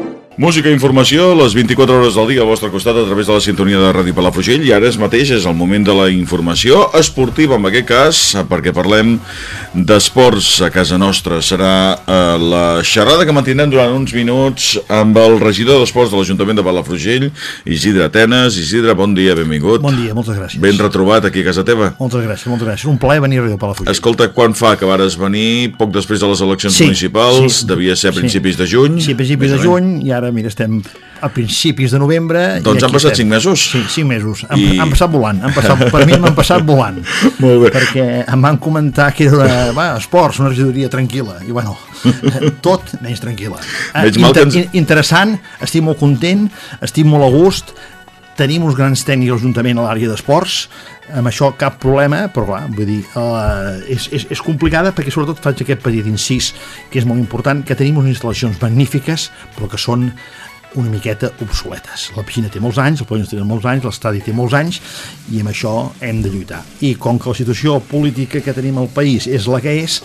Música i informació, les 24 hores del dia al vostre costat a través de la sintonia de Ràdio Palafrugell i ara és mateix és el moment de la informació esportiva en aquest cas perquè parlem d'esports a casa nostra serà eh, la xerrada que mantindrem durant uns minuts amb el regidor d'esports de l'Ajuntament de Palafrugell, Isidre Atenes. Isidre, bon dia, benvingut. Bon dia, moltes gràcies. Ben retrobat aquí a casa teva. Moltes gràcies, moltes gràcies. Un plaer venir a Radio Palafrugell. Escolta, quan fa que vares venir, poc després de les eleccions Sí, municipals, sí. devia ser a principis Sí. de juny? Sí, a principis de juny, i ara, mira, estem a principis de novembre. i Doncs han passat estem. cinc mesos. Sí, cinc mesos. Han, I- han passat volant. Han passat, per mi m'han passat volant. Molt bé. Perquè em van comentar que era va, esports, una regidoria tranquil·la. I bueno, tot menys tranquil·la. Eh, Veig mal que ens- in- Interessant, estic molt content, estic molt a gust, tenim uns grans tècnics a l'Ajuntament a l'àrea d'esports, amb això cap problema, però clar, vull dir, uh, és, és, és complicada perquè sobretot faig aquest petit incís que és molt important, que tenim unes instal·lacions magnífiques, però que són una miqueta obsoletes. La piscina té molts anys, el pavelló té molts anys, l'estadi té molts anys, i amb això hem de lluitar. I com que la situació política que tenim al país és la que és,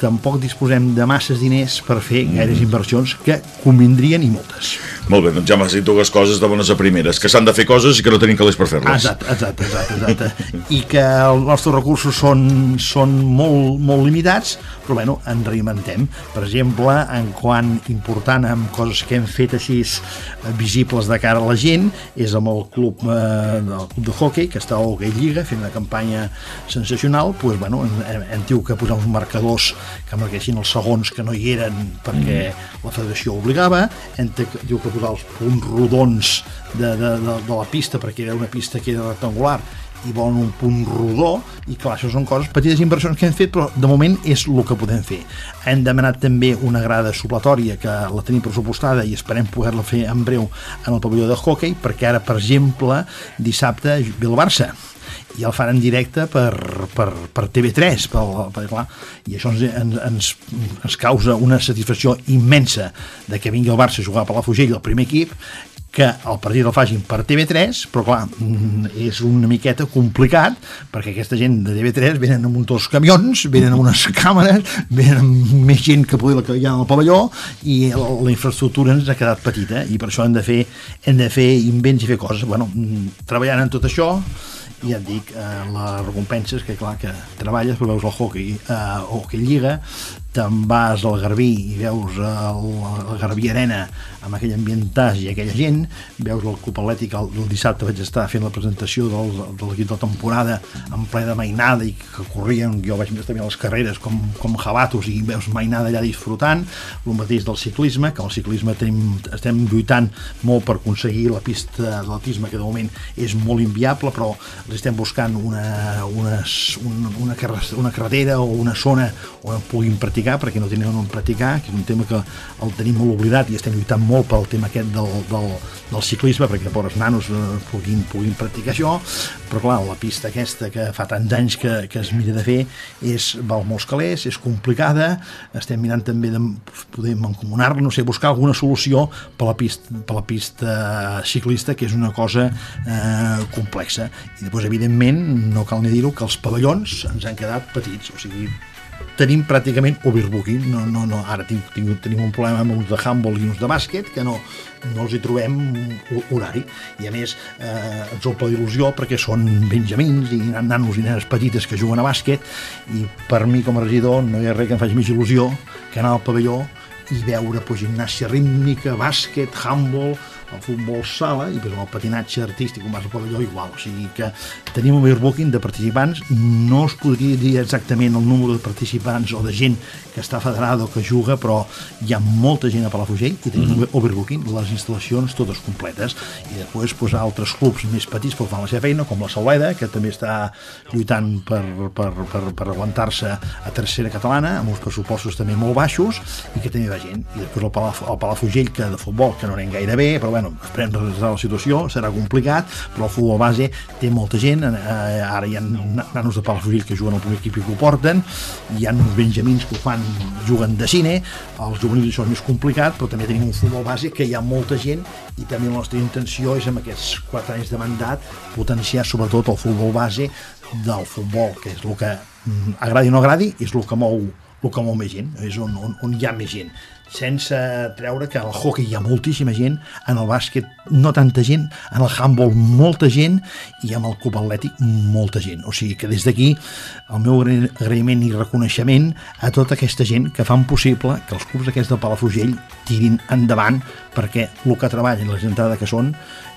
tampoc disposem de masses diners per fer gaires inversions que convindrien i moltes. Molt bé, doncs ja m'has dit dues coses de bones a primeres, que s'han de fer coses i que no tenim calés per fer-les. Exacte, exacte, exacte, exacte. I que els nostres recursos són, són molt, molt limitats, però bueno, ens reinventem. Per exemple, en quant important amb coses que hem fet així eh, visibles de cara a la gent, és amb el club, eh, el club de hockey, que està a Hockey Lliga, fent una campanya sensacional, doncs, bueno, hem, hem tingut que posar uns marcadors que marquessin els segons que no hi eren perquè la federació obligava, hem tingut que posar els punts rodons de, de, de, de la pista perquè era una pista que era rectangular i volen un punt rodó i clar, això són coses, petites inversions que hem fet però de moment és el que podem fer. Hem demanat també una grada supletòria que la tenim pressupostada i esperem poder-la fer en breu en el pavelló de hockey perquè ara, per exemple, dissabte ve el Barça i el fan en directe per, per, per TV3 per, per, clar, i això ens, ens, ens, causa una satisfacció immensa de que vingui el Barça a jugar per la Fugell el primer equip que el partit el facin per TV3 però clar, mm, és una miqueta complicat perquè aquesta gent de TV3 venen amb uns camions venen amb unes càmeres, venen amb més gent que poder la que hi ha al pavelló i la, la infraestructura ens ha quedat petita i per això hem de fer, hem de fer invents i fer coses. Bueno, mm, treballant en tot això i ja et dic, eh, les recompenses que clar que treballes, però veus el hockey eh, hockey lliga, te'n vas al Garbí i veus el, el Garbí Arena amb aquell ambientatge i aquella gent, veus el Club Atlètic el, el dissabte vaig estar fent la presentació del, de l'equip de temporada en ple de mainada i que corrien, jo vaig estar veient les carreres com, com jabatos i veus mainada allà disfrutant, el mateix del ciclisme, que el ciclisme tenim, estem lluitant molt per aconseguir la pista d'atletisme que de moment és molt inviable però estem buscant una, una, una, una, una carretera o una zona on puguin practicar perquè no tenen on practicar, que és un tema que el tenim molt oblidat i estem lluitant molt pel tema aquest del, del, del ciclisme perquè pobres nanos eh, puguin, puguin practicar això. Però clar, la pista aquesta que fa tants anys que, que es mira de fer és, val molts calés, és complicada. Estem mirant també de poder mancomunar-la, no sé, buscar alguna solució per la pista, per la pista ciclista que és una cosa eh, complexa. I després evidentment no cal ni dir-ho que els pavellons ens han quedat petits o sigui tenim pràcticament overbooking no, no, no, ara tinc, tinc, tenim un problema amb uns de handball i uns de bàsquet que no, no els hi trobem ho- horari. I a més eh, ens omple d'il·lusió perquè són benjamins i nanos i nenes petites que juguen a bàsquet i per mi com a regidor no hi ha res que em faci més il·lusió que anar al pavelló i veure pues, gimnàsia rítmica, bàsquet, handball, el futbol sala i pues, el patinatge artístic, com vas al pavelló, igual. O sigui que tenim un overbooking de participants, no us podria dir exactament el número de participants o de gent que està federada o que juga, però hi ha molta gent a Palafrugell i tenim mm -hmm. overbooking, les instal·lacions totes completes. I després pues, altres clubs més petits però fan la seva feina, com la Sauleda, que també està lluitant per, per, per, per aguantar-se a tercera catalana, amb uns pressupostos també molt baixos, i que també va gent. I després el, Palaf el Palafrugell, que de futbol, que no anem gaire bé, però bueno, esperem resoldre la situació, serà complicat, però el futbol base té molta gent, eh, ara hi ha nanos de Palafrugell que juguen al primer equip i que ho porten, hi ha uns benjamins que ho fan, juguen de cine, els juvenils això és més complicat, però també tenim un futbol base que hi ha molta gent i també la nostra intenció és amb aquests 4 anys de mandat potenciar sobretot el futbol base del futbol, que és el que mm, agradi o no agradi, és el que mou el que molt més gent, és on, on, on hi ha més gent sense treure que al hockey hi ha moltíssima gent, en el bàsquet no tanta gent, en el handball molta gent i amb el club atlètic molta gent. O sigui que des d'aquí el meu agraïment i reconeixement a tota aquesta gent que fan possible que els clubs aquests de Palafrugell tirin endavant perquè el que treballen, la gentada que són,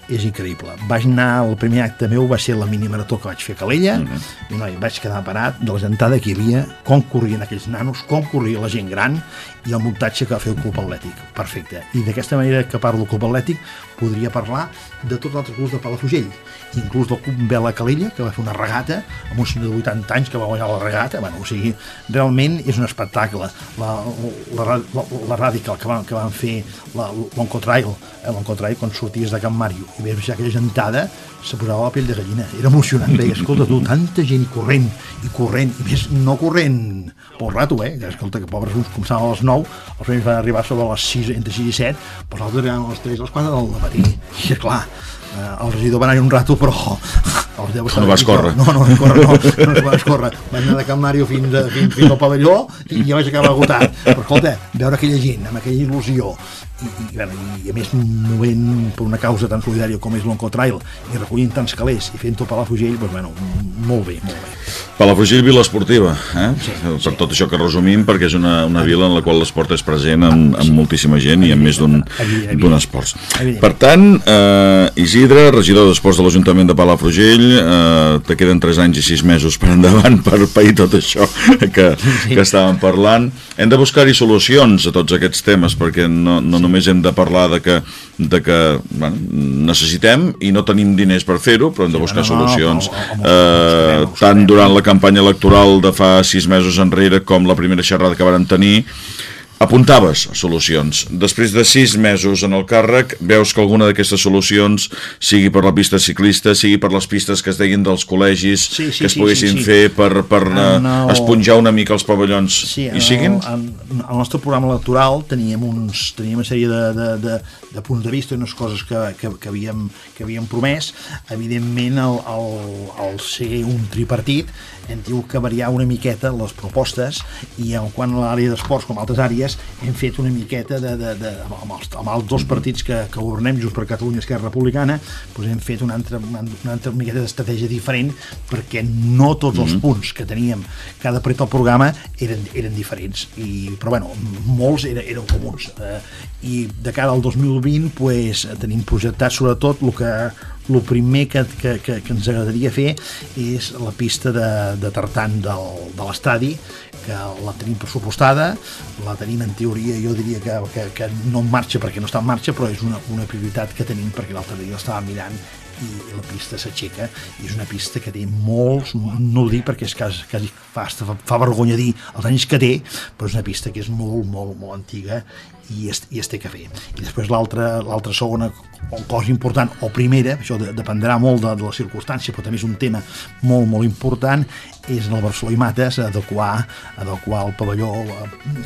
és increïble. Vaig anar, el primer acte meu va ser la mini marató que vaig fer a Calella, uh -huh. i no, vaig quedar parat de la gentada que hi havia, com corrien aquells nanos, com corria la gent gran, i el muntatge que va fer el Club Atlètic. Perfecte. I d'aquesta manera que parlo del Club Atlètic, podria parlar de tots els clubs de Palafrugell, inclús del Club Vela Calella, que va fer una regata, amb un senyor de 80 anys que va guanyar la regata, bueno, o sigui, realment és un espectacle. La, la, la, la Radical que van, que van fer l'Oncotrail, l'Oncotrail quan sorties de Can Màrio, i veus aquella gentada, se posava la pell de gallina. Era emocionant, veia, escolta tu, tanta gent corrent, i corrent, i més no corrent pel rato, eh, escolta, que pobres uns començaven a les 9, els primers van arribar sobre les 6, entre 6 i 7, però els altres eren a les 3, a les 4 del matí. I clar, eh, el regidor va anar un rato, però no vas córrer. No, no, no, córrer, no, no, no vas córrer. Vaig anar de Can Mario fins, a, fins, fins al pavelló i ja vaig acabar agotat. Però escolta, veure aquella gent amb aquella il·lusió i, i, i, i a més movent per una causa tan solidària com és l'Oncotrail i recollint tants calés i fent tot Palafrugell, doncs, bueno, molt bé, molt bé. Palafrugell, vila esportiva, eh? Sí, per sí. tot això que resumim, perquè és una, una vila en la qual l'esport és present amb, amb moltíssima gent i amb més d'un esport. Per tant, eh, Isidre, regidor d'Esports de l'Ajuntament de Palafrugell, eh, te queden 3 anys i 6 mesos per endavant per pair tot això que, que estàvem parlant. Hem de buscar-hi solucions a tots aquests temes, perquè no, no només hem de parlar de que, de que bueno, necessitem i no tenim diners per fer-ho, però hem de buscar solucions. Eh, tant durant la campanya electoral de fa sis mesos enrere com la primera xerrada que varen tenir, apuntaves solucions. Després de sis mesos en el càrrec, veus que alguna d'aquestes solucions, sigui per la pista ciclista, sigui per les pistes que es deien dels col·legis, sí, sí, que es poguessin sí, sí, sí. fer per, per el... Eh, esponjar una mica els pavellons, sí, hi siguin? En, en, el nostre programa electoral teníem, uns, teníem una sèrie de, de, de, de punts de vista unes coses que, que, que, havíem, que havíem promès. Evidentment, el, el, el ser un tripartit hem tingut que variar una miqueta les propostes i en quant a l'àrea d'esports com altres àrees hem fet una miqueta de, de, de, amb, els, amb els dos partits que, que governem just per Catalunya Esquerra Republicana doncs hem fet una altra, una, una altra miqueta d'estratègia diferent perquè no tots els mm -hmm. punts que teníem cada pret al programa eren, eren diferents i, però bueno, molts eren, eren comuns eh, i de cara al 2020 pues, tenim projectat sobretot el que el primer que, que, que, que ens agradaria fer és la pista de, de tartan del, de l'estadi que la tenim pressupostada la tenim en teoria, jo diria que, que, que no en marxa perquè no està en marxa però és una, una prioritat que tenim perquè l'altre dia l'estava mirant i la pista s'aixeca i és una pista que té molts, no ho dic perquè és quasi, quasi fa, fa vergonya dir els anys que té, però és una pista que és molt, molt, molt antiga i es, i es té que fer. I després l'altra segona cosa important, o primera, això dependrà molt de, de la circumstància, però també és un tema molt, molt important, és en el Barceló i Mates adequar, adequar el pavelló,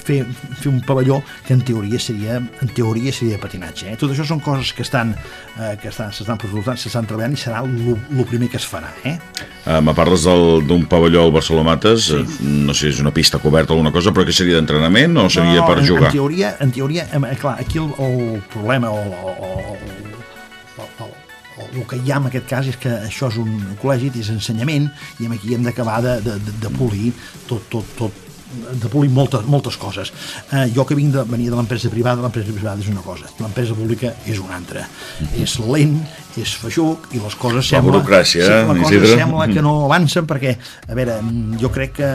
fer, fer un pavelló que en teoria seria, en teoria seria de patinatge. Eh? Tot això són coses que estan, eh, que estan, s'estan pressupostant, s'estan treballant i serà el primer que es farà. Eh? Uh, me parles d'un pavelló al Barceló Mates, sí. no sé si és una pista coberta o alguna cosa, però que seria d'entrenament o seria no, per en, jugar? En teoria, en teoria eh, clar, aquí el, el problema o, o, o el, que hi ha en aquest cas és que això és un col·legi, és ensenyament, i aquí hem d'acabar de, de, de polir tot, tot, tot, de polir moltes, moltes coses. Eh, jo que vinc de, venia de l'empresa privada, l'empresa privada és una cosa, l'empresa pública és una altra. Mm -hmm. És lent, és feixuc i les coses sembla, la burocràcia, sí, la cosa Isidre. sembla que no avancen perquè, a veure, jo crec que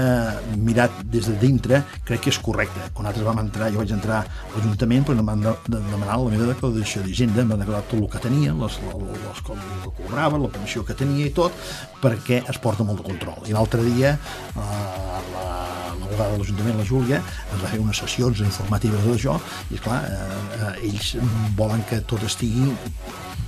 mirat des de dintre, crec que és correcte. Quan nosaltres vam entrar, jo vaig entrar a l'Ajuntament, doncs em van de, de, demanar la meva declaració d'Hisenda, em van declarar tot el que tenia, les, les, les com que cobrava, la pensió que tenia i tot, perquè es porta molt de control. I l'altre dia, eh, la de l'Ajuntament, la Júlia, ens va fer unes sessions informatives de això, i esclar, eh, eh, ells volen que tot estigui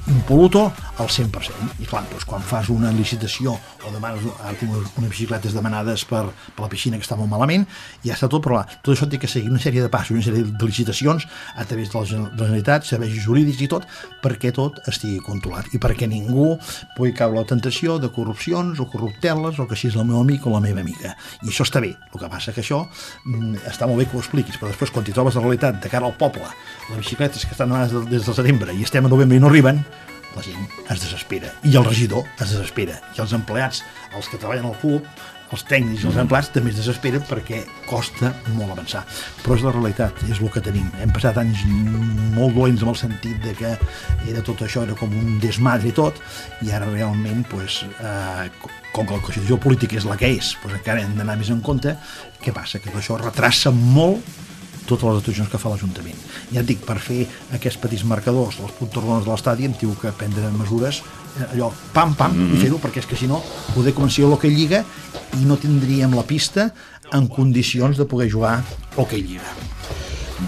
impoluto al 100%. I clar, doncs, quan fas una licitació o demanes, tinc unes bicicletes demanades per, per la piscina que està molt malament, ja està tot, però tot això té que seguir una sèrie de passos, una sèrie de licitacions a través de la Generalitat, serveis jurídics i tot, perquè tot estigui controlat i perquè ningú pugui caure la tentació de corrupcions o corrupteles o que si és el meu amic o la meva amiga. I això està bé. El que passa que això mm, està molt bé que ho expliquis, però després quan t'hi trobes la realitat de cara al poble, les bicicletes que estan donades des del setembre i estem a novembre i no arriben, la gent es desespera. I el regidor es desespera. I els empleats, els que treballen al club els tècnics i els empleats també es desesperen perquè costa molt avançar. Però és la realitat, és el que tenim. Hem passat anys molt dolents en el sentit de que era tot això, era com un desmadre i tot i ara realment pues, eh, com que la constitució política és la que és pues encara hem d'anar més en compte què passa? que això retrassa molt totes les actuacions que fa l'Ajuntament. Ja et dic, per fer aquests petits marcadors, els punts de l'estadi, hem tingut que prendre mesures, eh, allò, pam, pam, mm -hmm. i fer-ho, perquè és que si no, poder començar l'Hockey Lliga i no tindríem la pista en condicions de poder jugar Hockey Lliga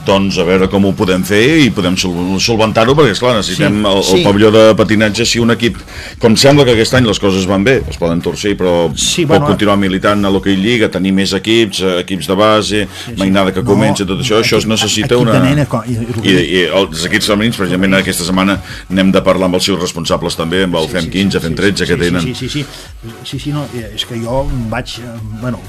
doncs a veure com ho podem fer i podem sol solventar-ho perquè esclar, necessitem sí, el, el sí. pavelló de patinatge. Si un equip, com sembla que aquest any les coses van bé, es poden torcer però Sí, pot bueno, continuar militant a l'Hockey Lliga, tenir més equips eh, equips de base, sí, mainada que No, comença tot això, això es necessita una... nena, i- i- I, els equips femenins, precisament aquesta setmana n'hem de parlar amb els seus responsables també, amb el FEM 15, FEM 13 que tenen Sí, sí, sí, sí, sí, sí no, eh, és que jo vaig, eh, bueno,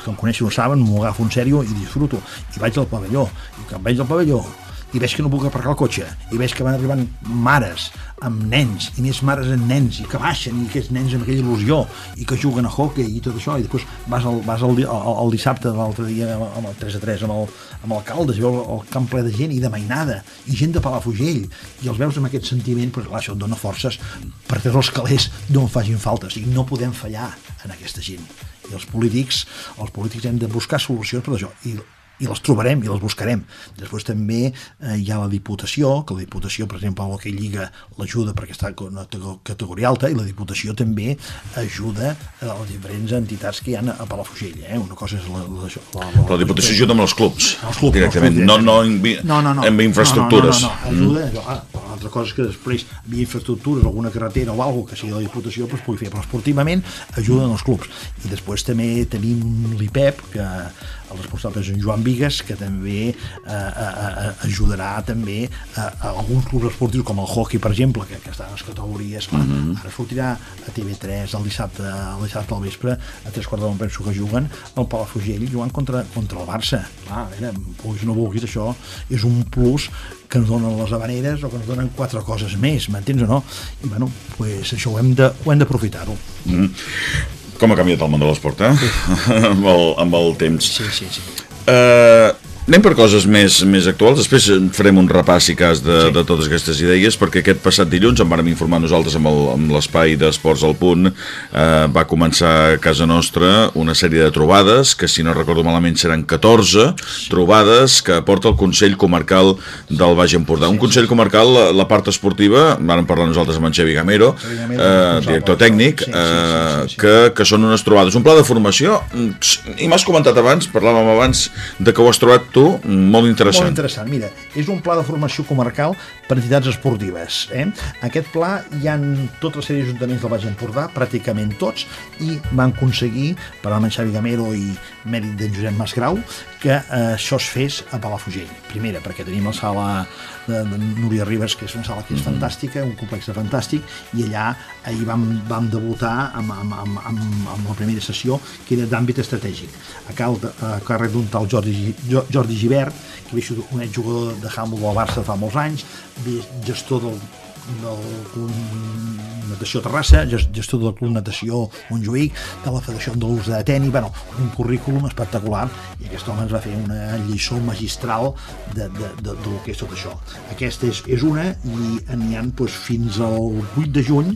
els que em coneixen ho saben, m'ho agafo en sèrio i disfruto, i vaig al pavelló, i quan vaig al pavelló i veig que no puc aparcar el cotxe, i veig que van arribant mares amb nens, i més mares amb nens, i que baixen, i aquests nens amb aquella il·lusió, i que juguen a hockey i tot això, i després vas al, vas al, al, al dissabte de l'altre dia amb el 3 a 3 amb el, amb el i veus el camp ple de gent i de mainada, i gent de Palafrugell, i els veus amb aquest sentiment, però clar, això et dona forces perquè els calés no en facin falta, o sigui, no podem fallar en aquesta gent. I els polítics, els polítics hem de buscar solucions per això, i i les trobarem i les buscarem. Després també eh, hi ha la Diputació, que la Diputació, per exemple, a l'Hockey Lliga l'ajuda perquè està en una tego- categoria alta i la Diputació també ajuda a les diferents entitats que hi ha a Palafrugell. Eh? Una cosa és la, la, la, la, però la Diputació ajuda amb els clubs, Els clubs, directament, els clubs, no, no, invi- no, no, no. amb infraestructures No, no, no, no. ajuda, allò, ah, però l'altra cosa és que després via infraestructures, alguna carretera o alguna que sigui la Diputació doncs pugui fer, però esportivament ajuden els clubs. I després també tenim l'IPEP, que el responsable és en Joan Vigues, que també eh, eh, eh, ajudarà també a, a alguns clubs esportius com el hockey, per exemple, que, que estan a les categories. Mm Mhm. Ara sortirà a TV3 el dissabte, el dissabte al vespre, a tres quarts de penso que juguen, al Palafrugell jugant contra, contra el Barça. Clar, a veure, vulguis no vulguis, això és un plus que ens donen les habaneres o que ens donen quatre coses més, m'entens o no? I bueno, pues això ho hem de- ho hem d'aprofitar-ho. Mm. Com ha canviat el món de l'esport, eh? amb, el, amb el temps. Sí, sí, sí. Uh, anem per coses més, més actuals, després farem un repàs, si cas, de, sí. de totes aquestes idees, perquè aquest passat dilluns en vàrem informar nosaltres amb l'espai d'Esports al Punt, eh, va començar a casa nostra una sèrie de trobades, que si no recordo malament seran 14 trobades que porta el Consell Comarcal del Baix Empordà. Un Consell Comarcal, la, la part esportiva, vàrem parlar nosaltres amb en Xavi Gamero, eh, director tècnic, eh, que, que són unes trobades. Un pla de formació, mm, i m'has comentat abans, parlàvem abans de que ho has trobat tu, molt interessant. Molt interessant. Mira, és un pla de formació comarcal per entitats esportives. Eh? Aquest pla hi ha tota la sèrie d'ajuntaments del Baix Empordà, pràcticament tots, i van aconseguir, per al Xavi Gamero i mèrit d'en Josep Masgrau, que eh, això es fes a Palafrugell. Primera, perquè tenim la sala de, de Núria Ribes, que és una sala que és fantàstica, un complex fantàstic, i allà ahir vam, vam debutar amb, amb, amb, amb, amb la primera sessió, que era d'àmbit estratègic. A, cal, a càrrec d'un tal Jordi, Jordi Givert, que ve un exjugador de handball del Barça fa molts anys, gestor del, del Club Natació Terrassa, gest- gestor del Club Natació Montjuïc, de la Federació Andalusa de Teni, bueno, un currículum espectacular i aquest home ens va fer una lliçó magistral de, de, de, de que és tot això. Aquesta és, és una i n'hi ha doncs, fins al 8 de juny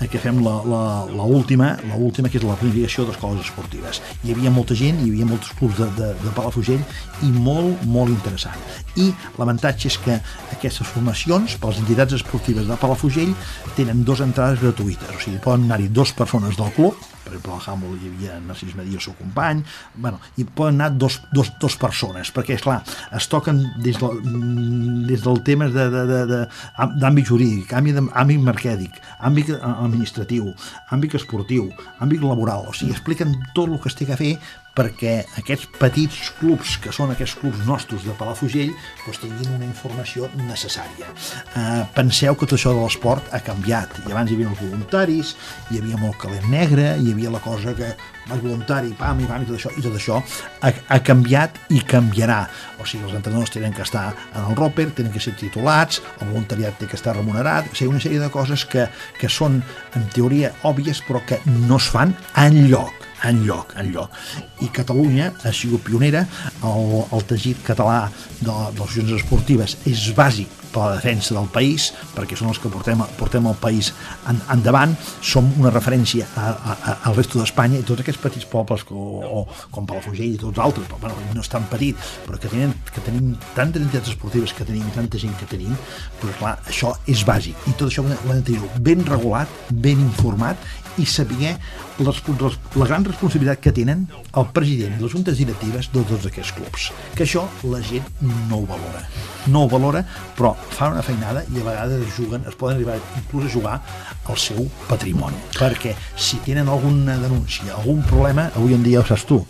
eh, que fem la, la, la última, la última que és la planificació d'escoles esportives. Hi havia molta gent, hi havia molts clubs de, de, de Palafrugell i molt, molt interessant. I l'avantatge és que aquestes formacions per les entitats esportives de Palafrugell tenen dues entrades gratuïtes, o sigui, poden anar-hi dues persones del club, per exemple, al Humble hi havia Narcís Medí, el seu company, bueno, i poden anar dos, dos, dos persones, perquè, és clar es toquen des del, des del tema d'àmbit jurídic, àmbit, àmbit mercèdic, àmbit administratiu, àmbit esportiu, àmbit laboral, o sigui, expliquen tot el que es té que fer perquè aquests petits clubs, que són aquests clubs nostres de Palafrugell, doncs tinguin una informació necessària. Eh, penseu que tot això de l'esport ha canviat, i abans hi havia els voluntaris, hi havia molt calent negre, hi havia la cosa que vas voluntari, pam, i pam, i tot això, i tot això ha, ha canviat i canviarà. O sigui, els entrenadors tenen que estar en el roper, tenen que ser titulats, el voluntariat té que estar remunerat, o sigui, una sèrie de coses que, que són, en teoria, òbvies, però que no es fan en lloc en lloc, en lloc. I Catalunya ha sigut pionera, el, el teixit català de, de les associacions esportives és bàsic per la defensa del país, perquè són els que portem, portem el país en, endavant, som una referència a, a, a, al resto d'Espanya i tots aquests petits pobles que, o, o, com Palafrugell i tots altres, però bueno, no és tan petit, però que, tenen, que tenim tantes entitats esportives que tenim, tanta gent que tenim, però clar, això és bàsic. I tot això ho hem de tenir ben regulat, ben informat i saber les, les, la gran responsabilitat que tenen el president i les juntes directives de tots aquests clubs. Que això la gent no ho valora. No ho valora, però fan una feinada i a vegades juguen, es poden arribar inclús a jugar al seu patrimoni. Perquè si tenen alguna denúncia, algun problema, avui en dia ho saps tu,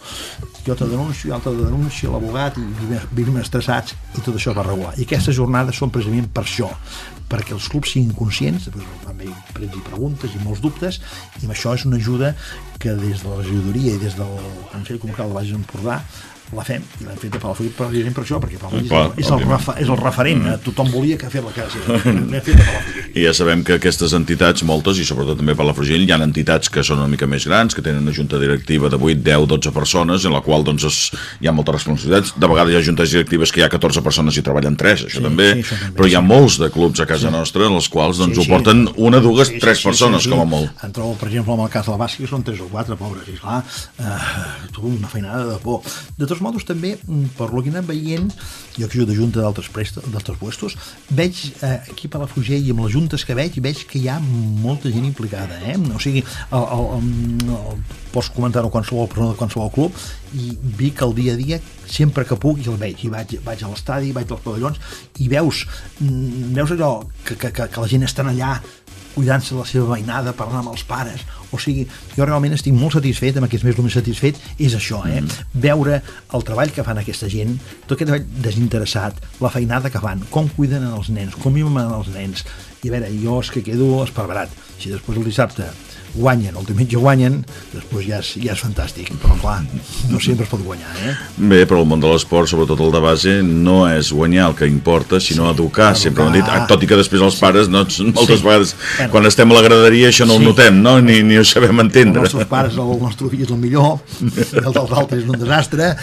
jo te denuncio, altre te denuncio, l'abogat, i vivim estressats, i tot això va regular. I aquestes jornades són precisament per això, perquè els clubs siguin conscients, després van haver preguntes i molts dubtes, i amb això és una ajuda que des de la regidoria i des del Consell Comarcal de Baix Empordà la fem i l'hem fet a Palafrugell precisament per això perquè Palafrugell Clar, és, el, refa, és el referent mm. tothom volia que fer la casa l'hem fet a Palafrugell I ja sabem que aquestes entitats, moltes, i sobretot també Palafrugell, hi ha entitats que són una mica més grans, que tenen una junta directiva de 8, 10, 12 persones, en la qual doncs, es, hi ha moltes responsabilitats. De vegades hi ha juntes directives que hi ha 14 persones i treballen 3, això, Sí, també, sí, això també, però hi ha sí. molts de clubs a casa nostra en els quals doncs, Sí, ho sí. porten una, dues, Sí, sí, tres sí, persones, sí, sí. com a molt. En trobo, per exemple, amb el cas de la bàsquet, que són tres o quatre, pobres, i clar, eh, tu, una feinada de por. De tots modos, també, mm, per lo que anat veient, jo que jo de junta d'altres d'altres puestos, veig eh, aquí a Palafrugell i amb les juntes que veig, veig que hi ha molta gent implicada, eh? O sigui, el, el, el, el, pots comentar-ho qualsevol persona de qualsevol club i vi que el dia a dia sempre que puc i el veig, i vaig, vaig a l'estadi vaig als pavellons i veus mm, veus allò que, que, que, que la gent està allà cuidant-se de la seva veïnada, parlant amb els pares. O sigui, jo realment estic molt satisfet, amb aquest mes el més satisfet és això, eh? Mm. Veure el treball que fan aquesta gent, tot aquest treball desinteressat, la feinada que fan, com cuiden els nens, com mimen els nens. I a veure, jo és que quedo esparverat. Si després el dissabte guanyen, el diumenge guanyen, després ja és, ja és fantàstic. Però clar, no sempre es pot guanyar, eh? Bé, però el món de l'esport, sobretot el de base, no és guanyar el que importa, sinó sí, educar, sempre ho han dit, ah, tot i que després els pares, no, moltes Sí. vegades, Bueno. quan estem a la graderia això no Sí. ho notem, no? Ni, ni ho sabem entendre. Els nostres pares, el nostre fill és el millor, el dels altres és un desastre,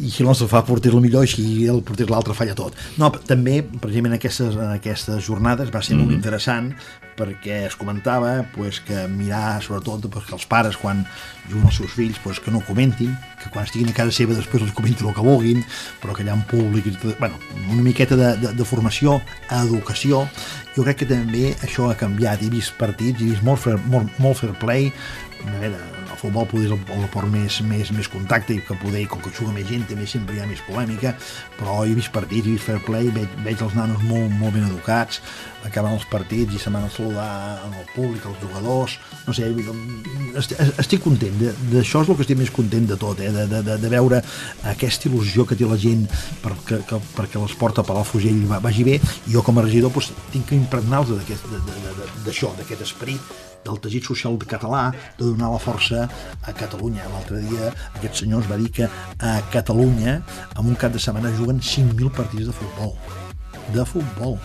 i si nostre fa porter el millor i si el porter l'altre falla tot. No, també, precisament en aquestes, en aquestes jornades va ser molt Mhm. interessant perquè es comentava pues, que mirar, sobretot, pues, que els pares quan juguen els seus fills pues, que no comentin, que quan estiguin a casa seva després els comentin el que vulguin, però que allà en públic, bueno, una miqueta de, de, de formació, educació, jo crec que també això ha canviat, he vist partits, he vist molt fair, molt, molt fair play, a veure, el futbol poder és el, el port més, més, més contacte i que poder, com que juga més gent, també sempre hi ha més polèmica, però he vist partits, he vist fair play, veig, veig els nanos molt, molt ben educats, acaben els partits i se'n van a saludar amb el públic, els jugadors, no sé, est- estic content, d'això és el que estic més content de tot, eh? de, de, de, veure aquesta il·lusió que té la gent perquè, que, perquè l'esport a Palafrugell va- vagi bé, i jo com a regidor doncs, tinc que impregnar-los d'això, d'aquest esperit del teixit social català, de donar la força a Catalunya. L'altre dia aquest senyor ens va dir que a Catalunya en un cap de setmana juguen 5.000 partits de futbol. De futbol.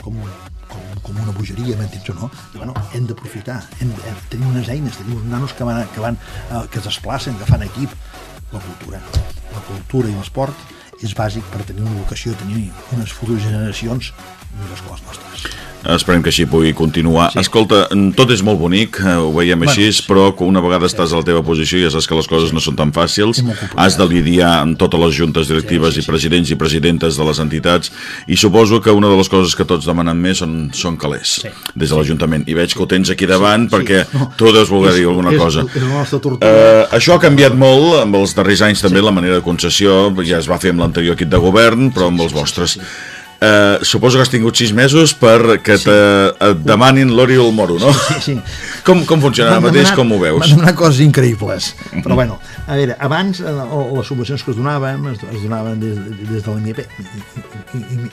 Com, com, com una bogeria, m'entens o no? I, bueno, hem d'aprofitar, hem, de, tenim unes eines, tenim uns nanos que van, que, van eh, que es desplacen, que fan equip. La cultura. La cultura i l'esport és bàsic per tenir una educació, tenir unes futures generacions millors que les nostres. Esperem que així pugui continuar. Sí. Escolta, tot és molt bonic, eh, ho veiem Bueno, així, sí. però una vegada estàs a la teva posició ja saps que les coses no són tan fàcils. És. Has de lidiar amb totes les juntes directives sí, sí, sí. i presidents i presidentes de les entitats i suposo que una de les coses que tots demanen més són, són calés sí. des de l'Ajuntament. I veig que ho tens aquí davant sí, perquè No. tu deus voler És- dir alguna és- cosa. és tortura. Eh, això ha canviat molt amb els darrers anys també la manera de concessió, ja es va fer amb l'anterior equip de govern, però amb els vostres. Eh, suposo que has tingut sis mesos per que te, et demanin l'Ori o el Moro, no? Sí, sí. Com, com funciona ara mateix, com ho veus? M'han demanat coses increïbles. Però bueno, a veure, abans eh, les subvencions que es donaven es, es donaven des, des de l'IMEP,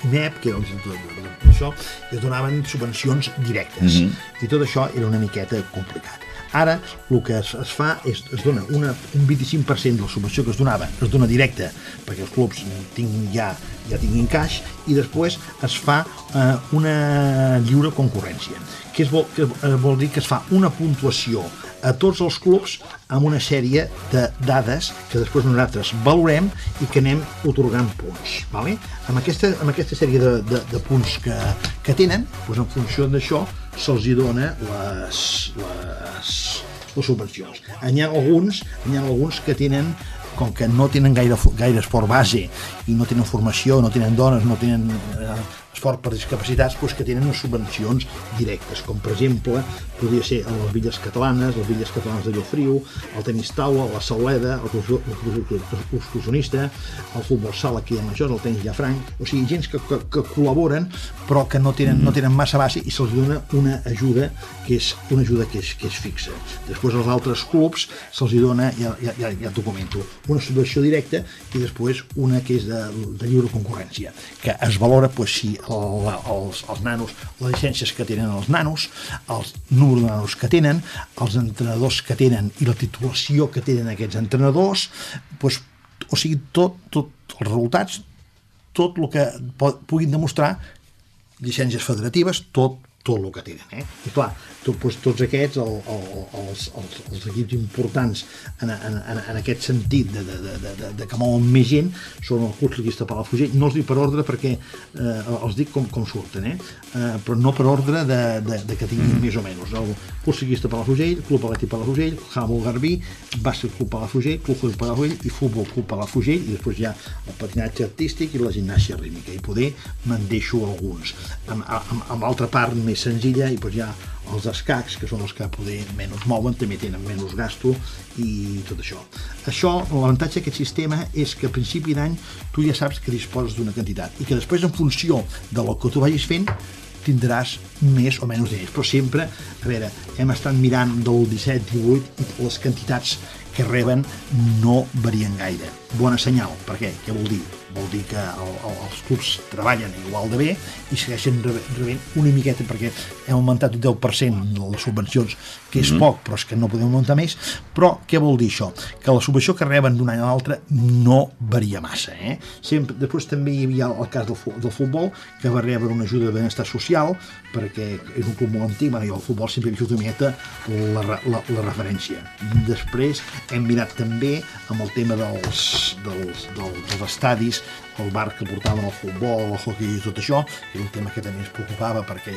IMEP, que era el això, i es donaven subvencions directes. Mhm. I tot això era una miqueta complicat. Ara el que es, es fa és es dona una, un 25% de la subvenció que es donava es dona directa perquè els clubs tinguin ja, ja tinguin caix i després es fa eh, una lliure concurrència que, es vol, que eh, vol dir que es fa una puntuació a tots els clubs amb una sèrie de dades que després nosaltres valorem i que anem otorgant punts. Vale? Amb, aquesta, amb aquesta sèrie de, de, de punts que, que tenen, doncs en funció d'això se'ls hi dona les, les, les subvencions. N'hi ha alguns, n'hi ha alguns que tenen com que no tenen gaire, gaire esport base i no tenen formació, no tenen dones, no tenen eh, esport per discapacitats, doncs que tenen unes subvencions directes, com per exemple podria ser a les villes catalanes, les villes catalanes de Llofriu, el tenis taula, la Sauleda, el excursionista, el futbol sala que hi ha majors, el tenis llafranc, o sigui, gens que, que, que col·laboren però que no tenen, no tenen massa base i se'ls dona una ajuda que és una ajuda que és, que és fixa. Després als altres clubs se'ls dona, ja, ja, ja, ja t'ho comento, una subvenció directa i després una que és de, de lliure concurrència, que es valora pues, si el, els, els nanos, les llicències que tenen els nanos, els número de nanos que tenen, els entrenadors que tenen i la titulació que tenen aquests entrenadors, doncs, o sigui, tot, tot els resultats, tot el que puguin demostrar llicències federatives, tot, tot el que tenen. Eh? I clar, tot, doncs, tots aquests, el, el, els, els, els equips importants en, en, en, en aquest sentit de, de, de, de, de que mouen més gent són el Club Ciclista Palafrugell. No els dic per ordre perquè eh, els dic com, com surten, eh? eh però no per ordre de, de, de que tinguin mm. més o menys. El Club Ciclista Palafrugell, Club Atlètic Palafrugell, Jamol Garbí, Bàsquet Club Palafrugell, Club Club Palafrugell i Futbol Club Palafrugell i després hi ha el patinatge artístic i la gimnàsia rítmica i poder me'n deixo alguns. Amb, amb, amb l'altra part més senzilla i hi ha els escacs, que són els que poder menys mouen, també tenen menys gasto i tot això. Això, l'avantatge d'aquest sistema és que a principi d'any tu ja saps que disposes d'una quantitat i que després en funció de lo que tu vagis fent tindràs més o menys diners, però sempre, a veure, hem estat mirant del 17-18 i les quantitats que reben no varien gaire. Bona senyal, per què? Què vol dir? Vol dir que el, el, els clubs treballen igual de bé i segueixen rebent una miqueta perquè hem augmentat un 10% de les subvencions, que és mm -hmm. poc, però és que no podem augmentar més, però què vol dir això? Que la subvenció que reben d'un any a l'altre no varia massa. Eh? Sempre, després també hi havia el cas del, del futbol, que va rebre una ajuda de benestar social, perquè és un club molt antic, i el futbol sempre hi una miqueta la, la, la referència. Després hem mirat també amb el tema dels, dels, dels, dels estadis el bar que portaven el futbol, el hockey i tot això, era un tema que també ens preocupava perquè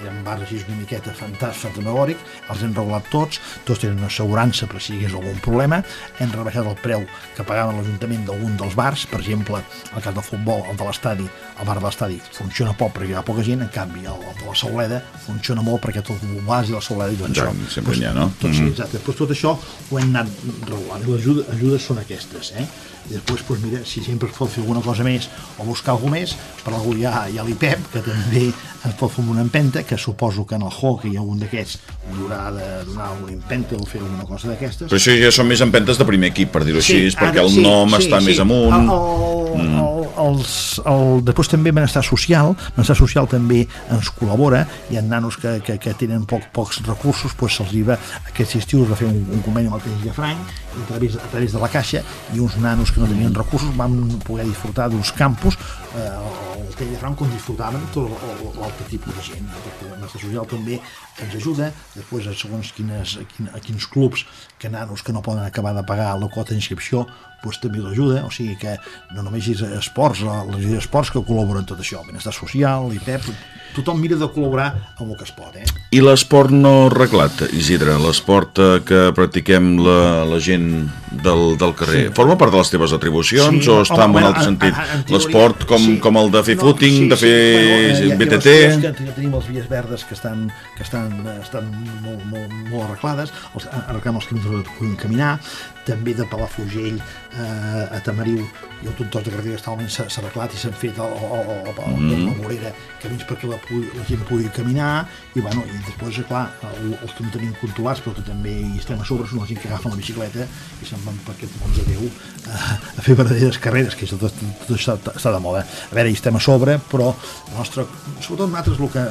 eren bars així una miqueta fantàstic, fantasmagòric, els hem regulat tots, tots tenen una assegurança per si hi hagués algun problema, hem rebaixat el preu que pagaven l'Ajuntament d'algun dels bars, per exemple, el cas del futbol, el de l'estadi, el bar de l'estadi funciona poc perquè hi ha poca gent, en canvi el, el de la Sauleda funciona molt perquè tot el bas i la Sauleda i tot això. Sempre hi ha, no? Tot, sí, exacte. Pues tot això ho hem anat regulant. Les ajudes, ajudes són aquestes, eh? i després pues, mira, si sempre es pot fer alguna cosa més o buscar alguna més per algú hi ha, hi ha l'IPEP que també ens pot fer una empenta que suposo que en el hockey algun d'aquests haurà de donar alguna empenta o fer alguna cosa d'aquestes però això ja són més empentes de primer equip per dir-ho sí, així, perquè el sí, nom sí, està sí. més amunt el, el, mm. el, els, el, després també benestar social benestar social també ens col·labora hi ha nanos que, que, que tenen poc, pocs recursos doncs se'ls va aquest estiu es va fer un, un conveni amb el Tenis Llafranc a través, a través de la caixa i uns nanos que no tenien recursos van poder disfrutar d'uns campus eh, el Teletran com disfrutaven tot l'altre tipus de gent la nostra social també ens ajuda després a segons quines, a, quin, a quins clubs que nanos que no poden acabar de pagar la quota d'inscripció doncs també l'ajuda, o sigui que no només és esports, les esports que col·laboren tot això, benestar social, l'IPEP, tothom mira de col·laborar amb el que es pot. Eh? I l'esport no reglat, Isidre, l'esport eh, que practiquem la, la gent del, del carrer. Forma part de les teves atribucions Sí, o home, està en un bueno, altre en- sentit? L'esport com, sí. com el de fer No, footing, sí, de sí, fer bueno, eh, hi ha- BTT... hi ha les- que tenim les vies verdes que estan, que estan, estan molt, molt, molt arreglades, els, arreglem els que puguin caminar, també de Palafrugell eh, a Tamariu ha un tros de està almenys s'ha arreglat i s'han fet a, a, a, a, a, Mhm. la vorera camins perquè la, pugui, la gent pugui caminar i, bueno, i després, clar, el, els que no tenim controlats però que també hi estem a sobre són la gent que agafen la bicicleta i se'n van per aquest món de Déu a, a fer verdaderes carreres que això tot, tot està, està de moda a veure, hi estem a sobre però la nostra, sobretot nosaltres el que,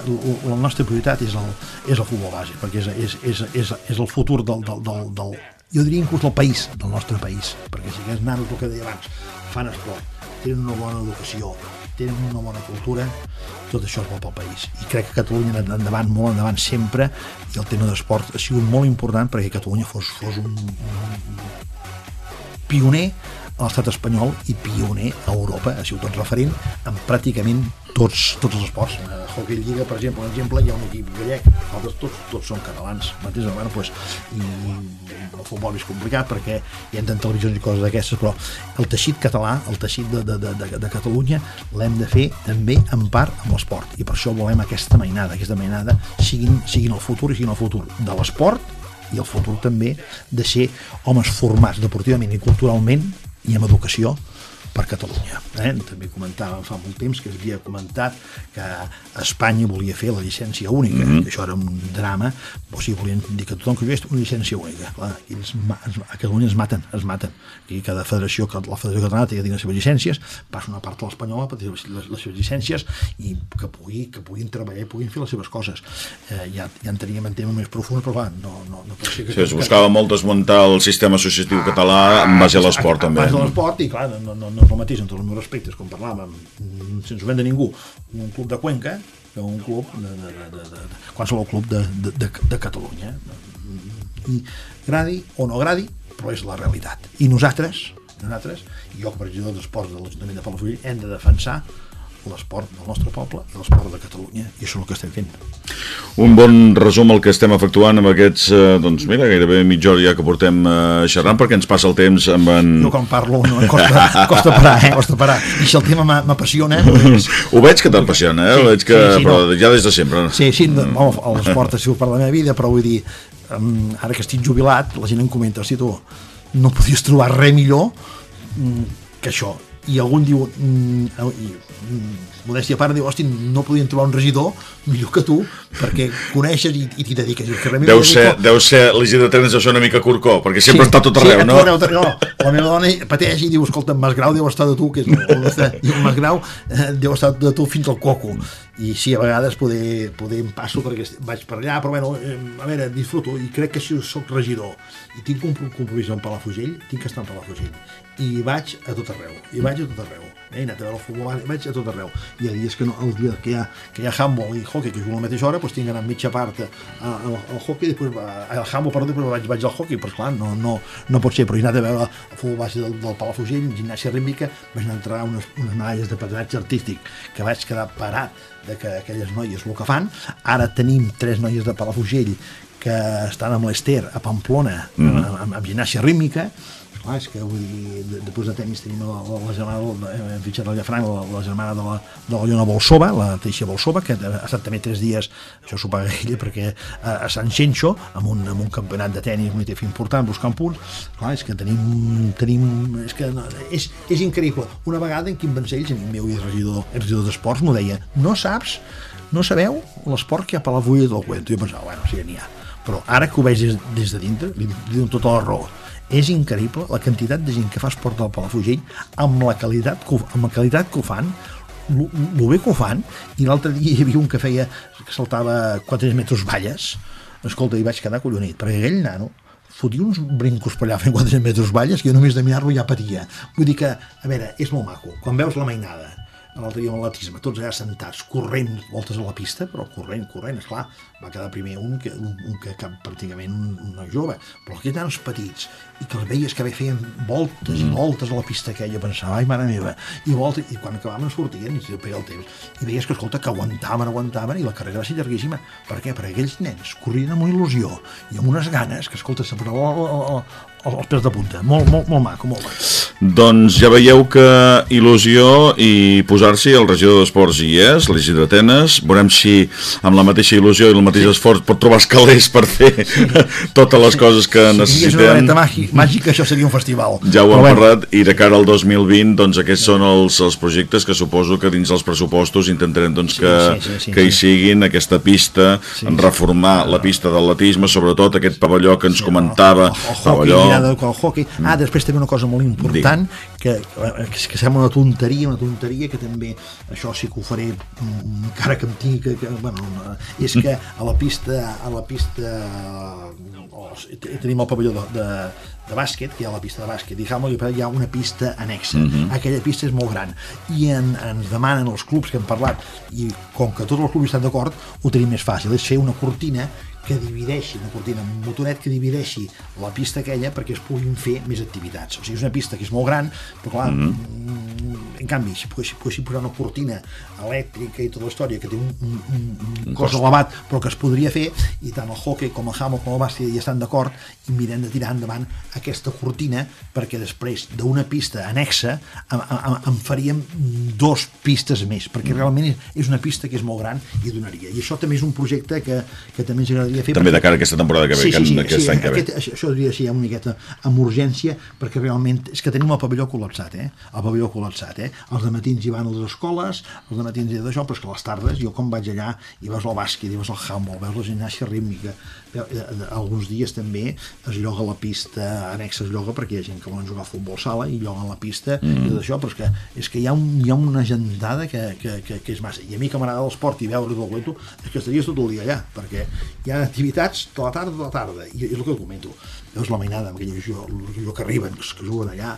la nostra prioritat és el, és el futbol base perquè és, és, és, és, és el futur del, del, del, del, jo diria inclús del país, del nostre país, perquè si aquests nanos, el que deia abans, fan esport, tenen una bona educació, tenen una bona cultura, tot això és bo pel país. I crec que Catalunya ha anat endavant, molt endavant sempre, i el tema d'esport ha sigut molt important perquè Catalunya fos, fos un, un pioner a l'estat espanyol i pioner a Europa, ha sigut un referent en pràcticament tots, tots els esports. A Hockey Lliga, per exemple, un exemple, hi ha un equip gallec, altres tots, tots són catalans. Mateix, bueno, pues, i el futbol és complicat perquè hi ha tant televisions i coses d'aquestes, però el teixit català, el teixit de, de, de, de, de Catalunya, l'hem de fer també en part amb l'esport. I per això volem aquesta mainada, aquesta mainada siguin, siguin el futur i siguin el futur de l'esport i el futur també de ser homes formats deportivament i culturalment i amb educació per Catalunya. Eh? També comentàvem fa molt temps que havia comentat que Espanya volia fer la llicència única, mm -hmm. que això era un drama, o sigui, volien dir que tothom que jugués una llicència única. Clar, aquí els, a Catalunya es maten, es maten. Aquí cada federació, que la federació catalana té que tenir les seves llicències, passa una part a l'espanyola per tenir les, les, les seves llicències i que, pugui, que puguin treballar i puguin fer les seves coses. Eh, ja, ja entraríem en temes més profuns, però clar, no, no, no pot ser que... Sí, es buscava molt desmuntar el sistema associatiu català en base a l'esport, també. A base de l'esport, i clar, no, no, no, no és el mateix, entre els meus respectes, com parlàvem, mm, sense ofendre ningú, un club de Cuenca que un club de, de, de, de, de, qualsevol club de, de, de, de Catalunya. I gradi o no gradi, però és la realitat. I nosaltres, nosaltres, jo com a regidor d'esports de l'Ajuntament de Palafrugell, hem de defensar l'esport del nostre poble i l'esport de Catalunya, i això és el que estem fent. Un bon resum el que estem efectuant amb aquests, eh, doncs mira, gairebé mitja hora ja que portem eh, xerrant perquè ens passa el temps amb en... Jo quan parlo no, costa, costa parar, eh? costa parar. I si el tema m'a- m'apassiona... Doncs... Ho veig que t'apassiona, eh? Sí, veig que, sí, sí, però no. ja des de sempre. Sí, sí, no, l'esport ha sigut de la meva vida, però vull dir, ara que estic jubilat, la gent em comenta, hosti, tu, no podies trobar res millor mm, que això. I algun diu, mm, i, mm, modèstia part, diu, hosti, no podien trobar un regidor millor que tu, perquè coneixes i i t'hi dediques. I que Deu ser, deu ser, l'Isidre deu ser una mica curcó, perquè sempre Sí, està tot sí, arreu, a no? arreu, no? La meva dona pateix i diu, escolta, en Masgrau deu estar de tu, que és el, el, el, el Masgrau eh, deu estar de tu fins al coco. I sí, a vegades poder, poder em passo perquè vaig per allà, però bueno, eh, a veure, disfruto i crec que si sóc regidor i tinc un compromís amb Palafrugell, tinc que estar amb Palafrugell. I vaig a tot arreu, i vaig a tot arreu. He anat a veure el futbol, vaig a tot arreu. Hi ha dies que no, el dia que hi ha, que hi ha handball i hockey, que jugo a la mateixa hora, doncs tinc d'anar mitja part a- al, al hockey, després al handball, perdó, després vaig, vaig al hockey, però clar, no, no, no pot ser, però he anat a veure el futbol base del, del Palafrugell, gimnàsia rítmica, vaig anar a entrar unes, unes medalles de patinatge artístic, que vaig quedar parat de que aquelles noies el que fan. Ara tenim tres noies de Palafrugell que estan amb l'Ester a Pamplona, mm Mhm. amb, amb, amb gimnàsia rítmica, clar, és que vull dir, de, després de tenis tenim la, la, la germana, del- hem fitxat la Llafranc, la, la germana de la, de la Llona Bolsova, la Teixia Bolsova, que ha estat també tres dies, això s'ho paga ella, perquè a, a Sant Xenxo, amb un, amb un campionat de tenis, un ITF important, buscant punts, clar, és que tenim, tenim és que no, és, és increïble. Una vegada en Quim Vancells, amic meu i regidor, és regidor d'esports, m'ho deia, no saps, no sabeu l'esport que hi ha a Palafulla del Cuento. Jo pensava, bueno, sí, n'hi ha. Però ara que ho veig des, des de dintre, li, li dono tota la raó. És increïble la quantitat de gent que fa esport del Palafrugell amb la qualitat que, amb la qualitat que ho fan, lo bé que ho fan, i l'altre dia hi havia un que feia, que saltava 4 metres valles, escolta, i vaig quedar collonit, perquè aquell nano fotia uns brincos per allà fent 400 metres valles que jo només de mirar-lo ja patia. Vull dir que, a veure, és molt maco. Quan veus la mainada, l'altre dia amb l'atletisme, tots allà sentats, corrent, voltes a la pista, però corrent, corrent, esclar, va quedar primer un que, un, un que cap, pràcticament un, un jove, però aquests nens petits, i que els veies que bé feien voltes i Mm. voltes a la pista aquella, pensava, ai, mare meva, i voltes, i quan acabaven sortien i feia el temps, i veies que, escolta, que aguantaven, aguantaven, i la carrera va ser llarguíssima. Per què? Perquè aquells nens corrien amb una il·lusió i amb unes ganes que, escolta, el- els pèls de punta. Molt, molt, molt maco, molt maco. Doncs ja veieu que il·lusió i posar-s'hi el regidor d'Esports hi és, l'Isidre Atenes. Veurem si amb la mateixa il·lusió i el mateix esforç pot trobar escalers per fer totes les coses que Si una necessitem. vareta màgica, màgica, això seria un festival. Ja ho hem parlat i de cara al 2020 doncs aquests són els, els projectes que suposo que dins els pressupostos intentarem doncs, que, sí, sí, sí, que hi sí. siguin aquesta pista, reformar la pista d'atletisme, sobretot aquest pavelló que ens comentava, el hockey, pavelló... mirada el hockey. Ah, després també una cosa molt important, que, que, que sembla una tonteria, una tonteria, que també això sí que ho faré mm, encara que em tingui que, que bueno, és que a la pista a la pista oh, tenim el pavelló de, de, de bàsquet, que hi ha la pista de bàsquet, i Hamel hi ha una pista anexa. Mhm. Aquella pista és molt gran i en, ens demanen els clubs que hem parlat i com que tots els clubs estan d'acord, ho tenim més fàcil, és fer una cortina que divideixi, una cortina un motoret que divideixi la pista aquella perquè es puguin fer més activitats. O sigui, és una pista que és molt gran, però clar, mm -hmm. en canvi, si poguessin, poguessin posar una cortina elèctrica i tota la història que té un, un, un, un cost cost. elevat, però que es podria fer, i tant el hockey com el handball com el bàsquet hi estan d'acord, i mirem de tirar endavant aquesta cortina perquè després d'una pista anexa em faríem dos pistes més, perquè realment és, una pista que és molt gran i donaria. I això també és un projecte que, que també ens agradaria fer. També perquè- de cara a aquesta temporada que ve, sí, sí, sí, aquest sí, any que ve. aquest, això, això hauria de ser ja una miqueta amb urgència, perquè realment és que tenim el pavelló col·lapsat, eh? El pavelló col·lapsat, eh? Els matins hi van a les escoles, els matins hi d'això, però és que a les tardes, jo com vaig allà, i veus el bàsquet, i veus el handball, veus la gimnàsia rítmica, veu- eh, eh, alguns dies també es lloga la pista, anexa es lloga perquè hi ha gent que volen jugar a futbol sala i lloguen la pista Mm. i tot això, però és que, és que hi, ha un, hi ha una gentada que, que, que, que és massa. I a mi que m'agrada l'esport i veure el gueto, és que estaries tot el dia allà, perquè hi ha activitats tota la tarda, tota la tarda, i és el que comento. Veus la mainada amb aquell jo, jo que arriben, que juguen allà,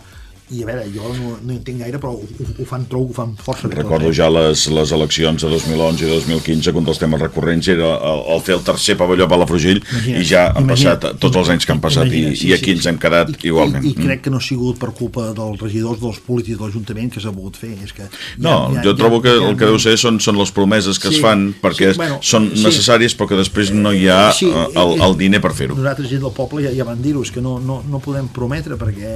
i a veure, jo no, no entenc gaire, però ho, ho, fan trou, ho fan força bé. Recordo eh? ja les, les eleccions de 2011 i 2015, que un dels temes recurrents era el, el fer el tercer pavelló a Palafrugell, Imagina't, i ja han imagina't, passat tots els anys que han passat, i, sí, i aquí sí, ens hem quedat igualment. I, i crec que no ha sigut per culpa dels regidors, dels polítics de l'Ajuntament que s'ha volgut fer. És que No, jo trobo que el que deu ser són, són les promeses que Sí, es fan perquè sí, bueno, són sí. necessàries però que després no hi ha Sí, eh, el, el diner per fer-ho. Nosaltres, gent del poble, ja, ja van dir-ho, és que no, no, no podem prometre perquè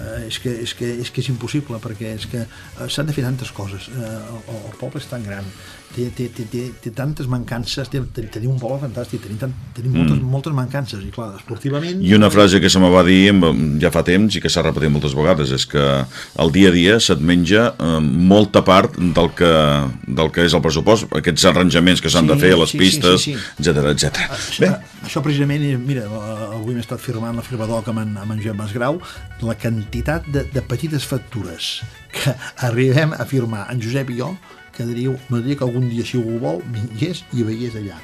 eh, és, que, és, que, és que és impossible perquè és que eh, s'han de fer tantes coses. Eh, el, el poble és tan gran té, té, té, té, té tantes mancances té, té, tenim un poble fantàstic tenim, tant, tenim moltes, Mm. moltes mancances i clar, esportivament I una frase que se me va dir ja fa temps i que s'ha repetit moltes vegades és que el dia a dia se't menja eh, molta part del que, del que és el pressupost, aquests arranjaments que s'han de Sí, fer a les sí, sí, pistes, sí, sí. etc etc. Això, això precisament, mira, eh, avui m'he estat firmant la firma amb en, amb en Joan Masgrau, la quantitat de, de petites factures que arribem a firmar en Josep i jo, que diríeu, m'agradaria que algun dia, si algú vol, vingués i veiés allà.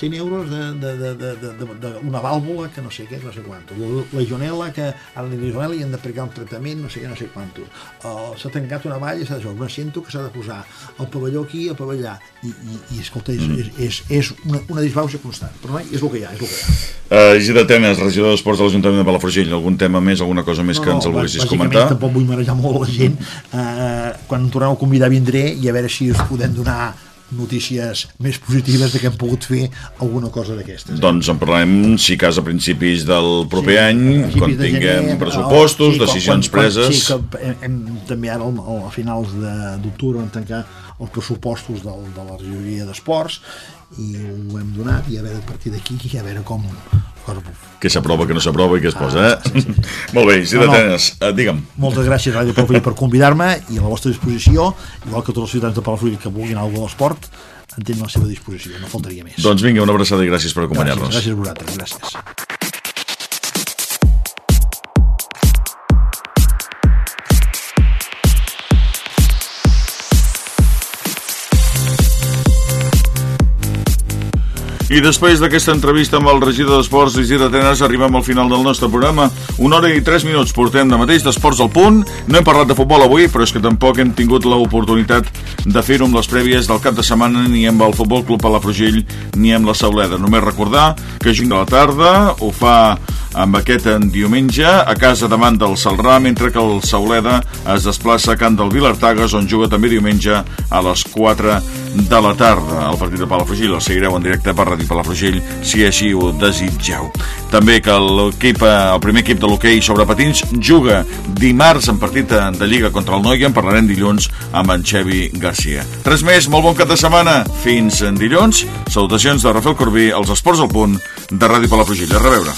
100 euros d'una vàlvula que no sé què, no sé quantos. La legionela, que ara la legionela hi han d'aplicar un tractament, no sé què, no sé quantos. Uh, s'ha tancat una valla, s'ha de fer un asiento que s'ha de posar el pavelló aquí, el pavelló allà. I, i, i escolta, és, Mm. és, és, és una, una disbauxa constant. Però no, és el que hi ha, és el que hi ha. Uh, Isidre Tenes, regidor d'Esports de l'Ajuntament de Palafrugell, algun tema més, alguna cosa més que ens el volguessis comentar? tampoc vull marejar molt la gent. Uh, quan em torneu a convidar vindré i a veure si us podem donar notícies més positives de que hem pogut fer alguna cosa d'aquestes. Doncs en parlarem, si cas, a principis del proper Sí, any, quan de tinguem gener, pressupostos, sí, decisions quan, quan, preses... Sí, que hem, hem, també ara al- a finals d'octubre vam tancar els pressupostos del, de la regidoria d'esports i ho hem donat i a veure a partir d'aquí a veure com que s'aprova, que no s'aprova i que es posa, eh? Ah, sí, sí. Molt bé, Isidre No, no. Eh, digue'm. Moltes gràcies, Ràdio Palafrugell, per convidar-me i a la vostra disposició, igual que tots els ciutadans de Palafrugell que vulguin alguna cosa de l'esport, en tenen a la seva disposició, no faltaria més. Doncs vinga, una abraçada i gràcies per acompanyar-nos. Gràcies, gràcies a vosaltres, gràcies. I després d'aquesta entrevista amb el regidor d'Esports, Isidre Tenes, arribem al final del nostre programa. Una hora i tres minuts portem de mateix d'Esports al punt. No hem parlat de futbol avui, però és que tampoc hem tingut l'oportunitat de fer-ho amb les prèvies del cap de setmana ni amb el Futbol Club Palafrugell ni amb la Sauleda. Només recordar que juny de la tarda ho fa amb aquest en diumenge a casa davant del Salrà, mentre que el Sauleda es desplaça a Can del Vilartagas, on juga també diumenge a les 4 de la tarda. El partit de Palafrugell el seguireu en directe per Ràdio Palafrugell, si així ho desitgeu. També que l'equip, el primer equip de l'hoquei sobre patins juga dimarts en partit de Lliga contra el Noia, en parlarem dilluns amb en Xevi Garcia. Res més, molt bon cap de setmana. Fins en dilluns. Salutacions de Rafael Corbí, als Esports al Punt de Ràdio Palafrugell. A reveure.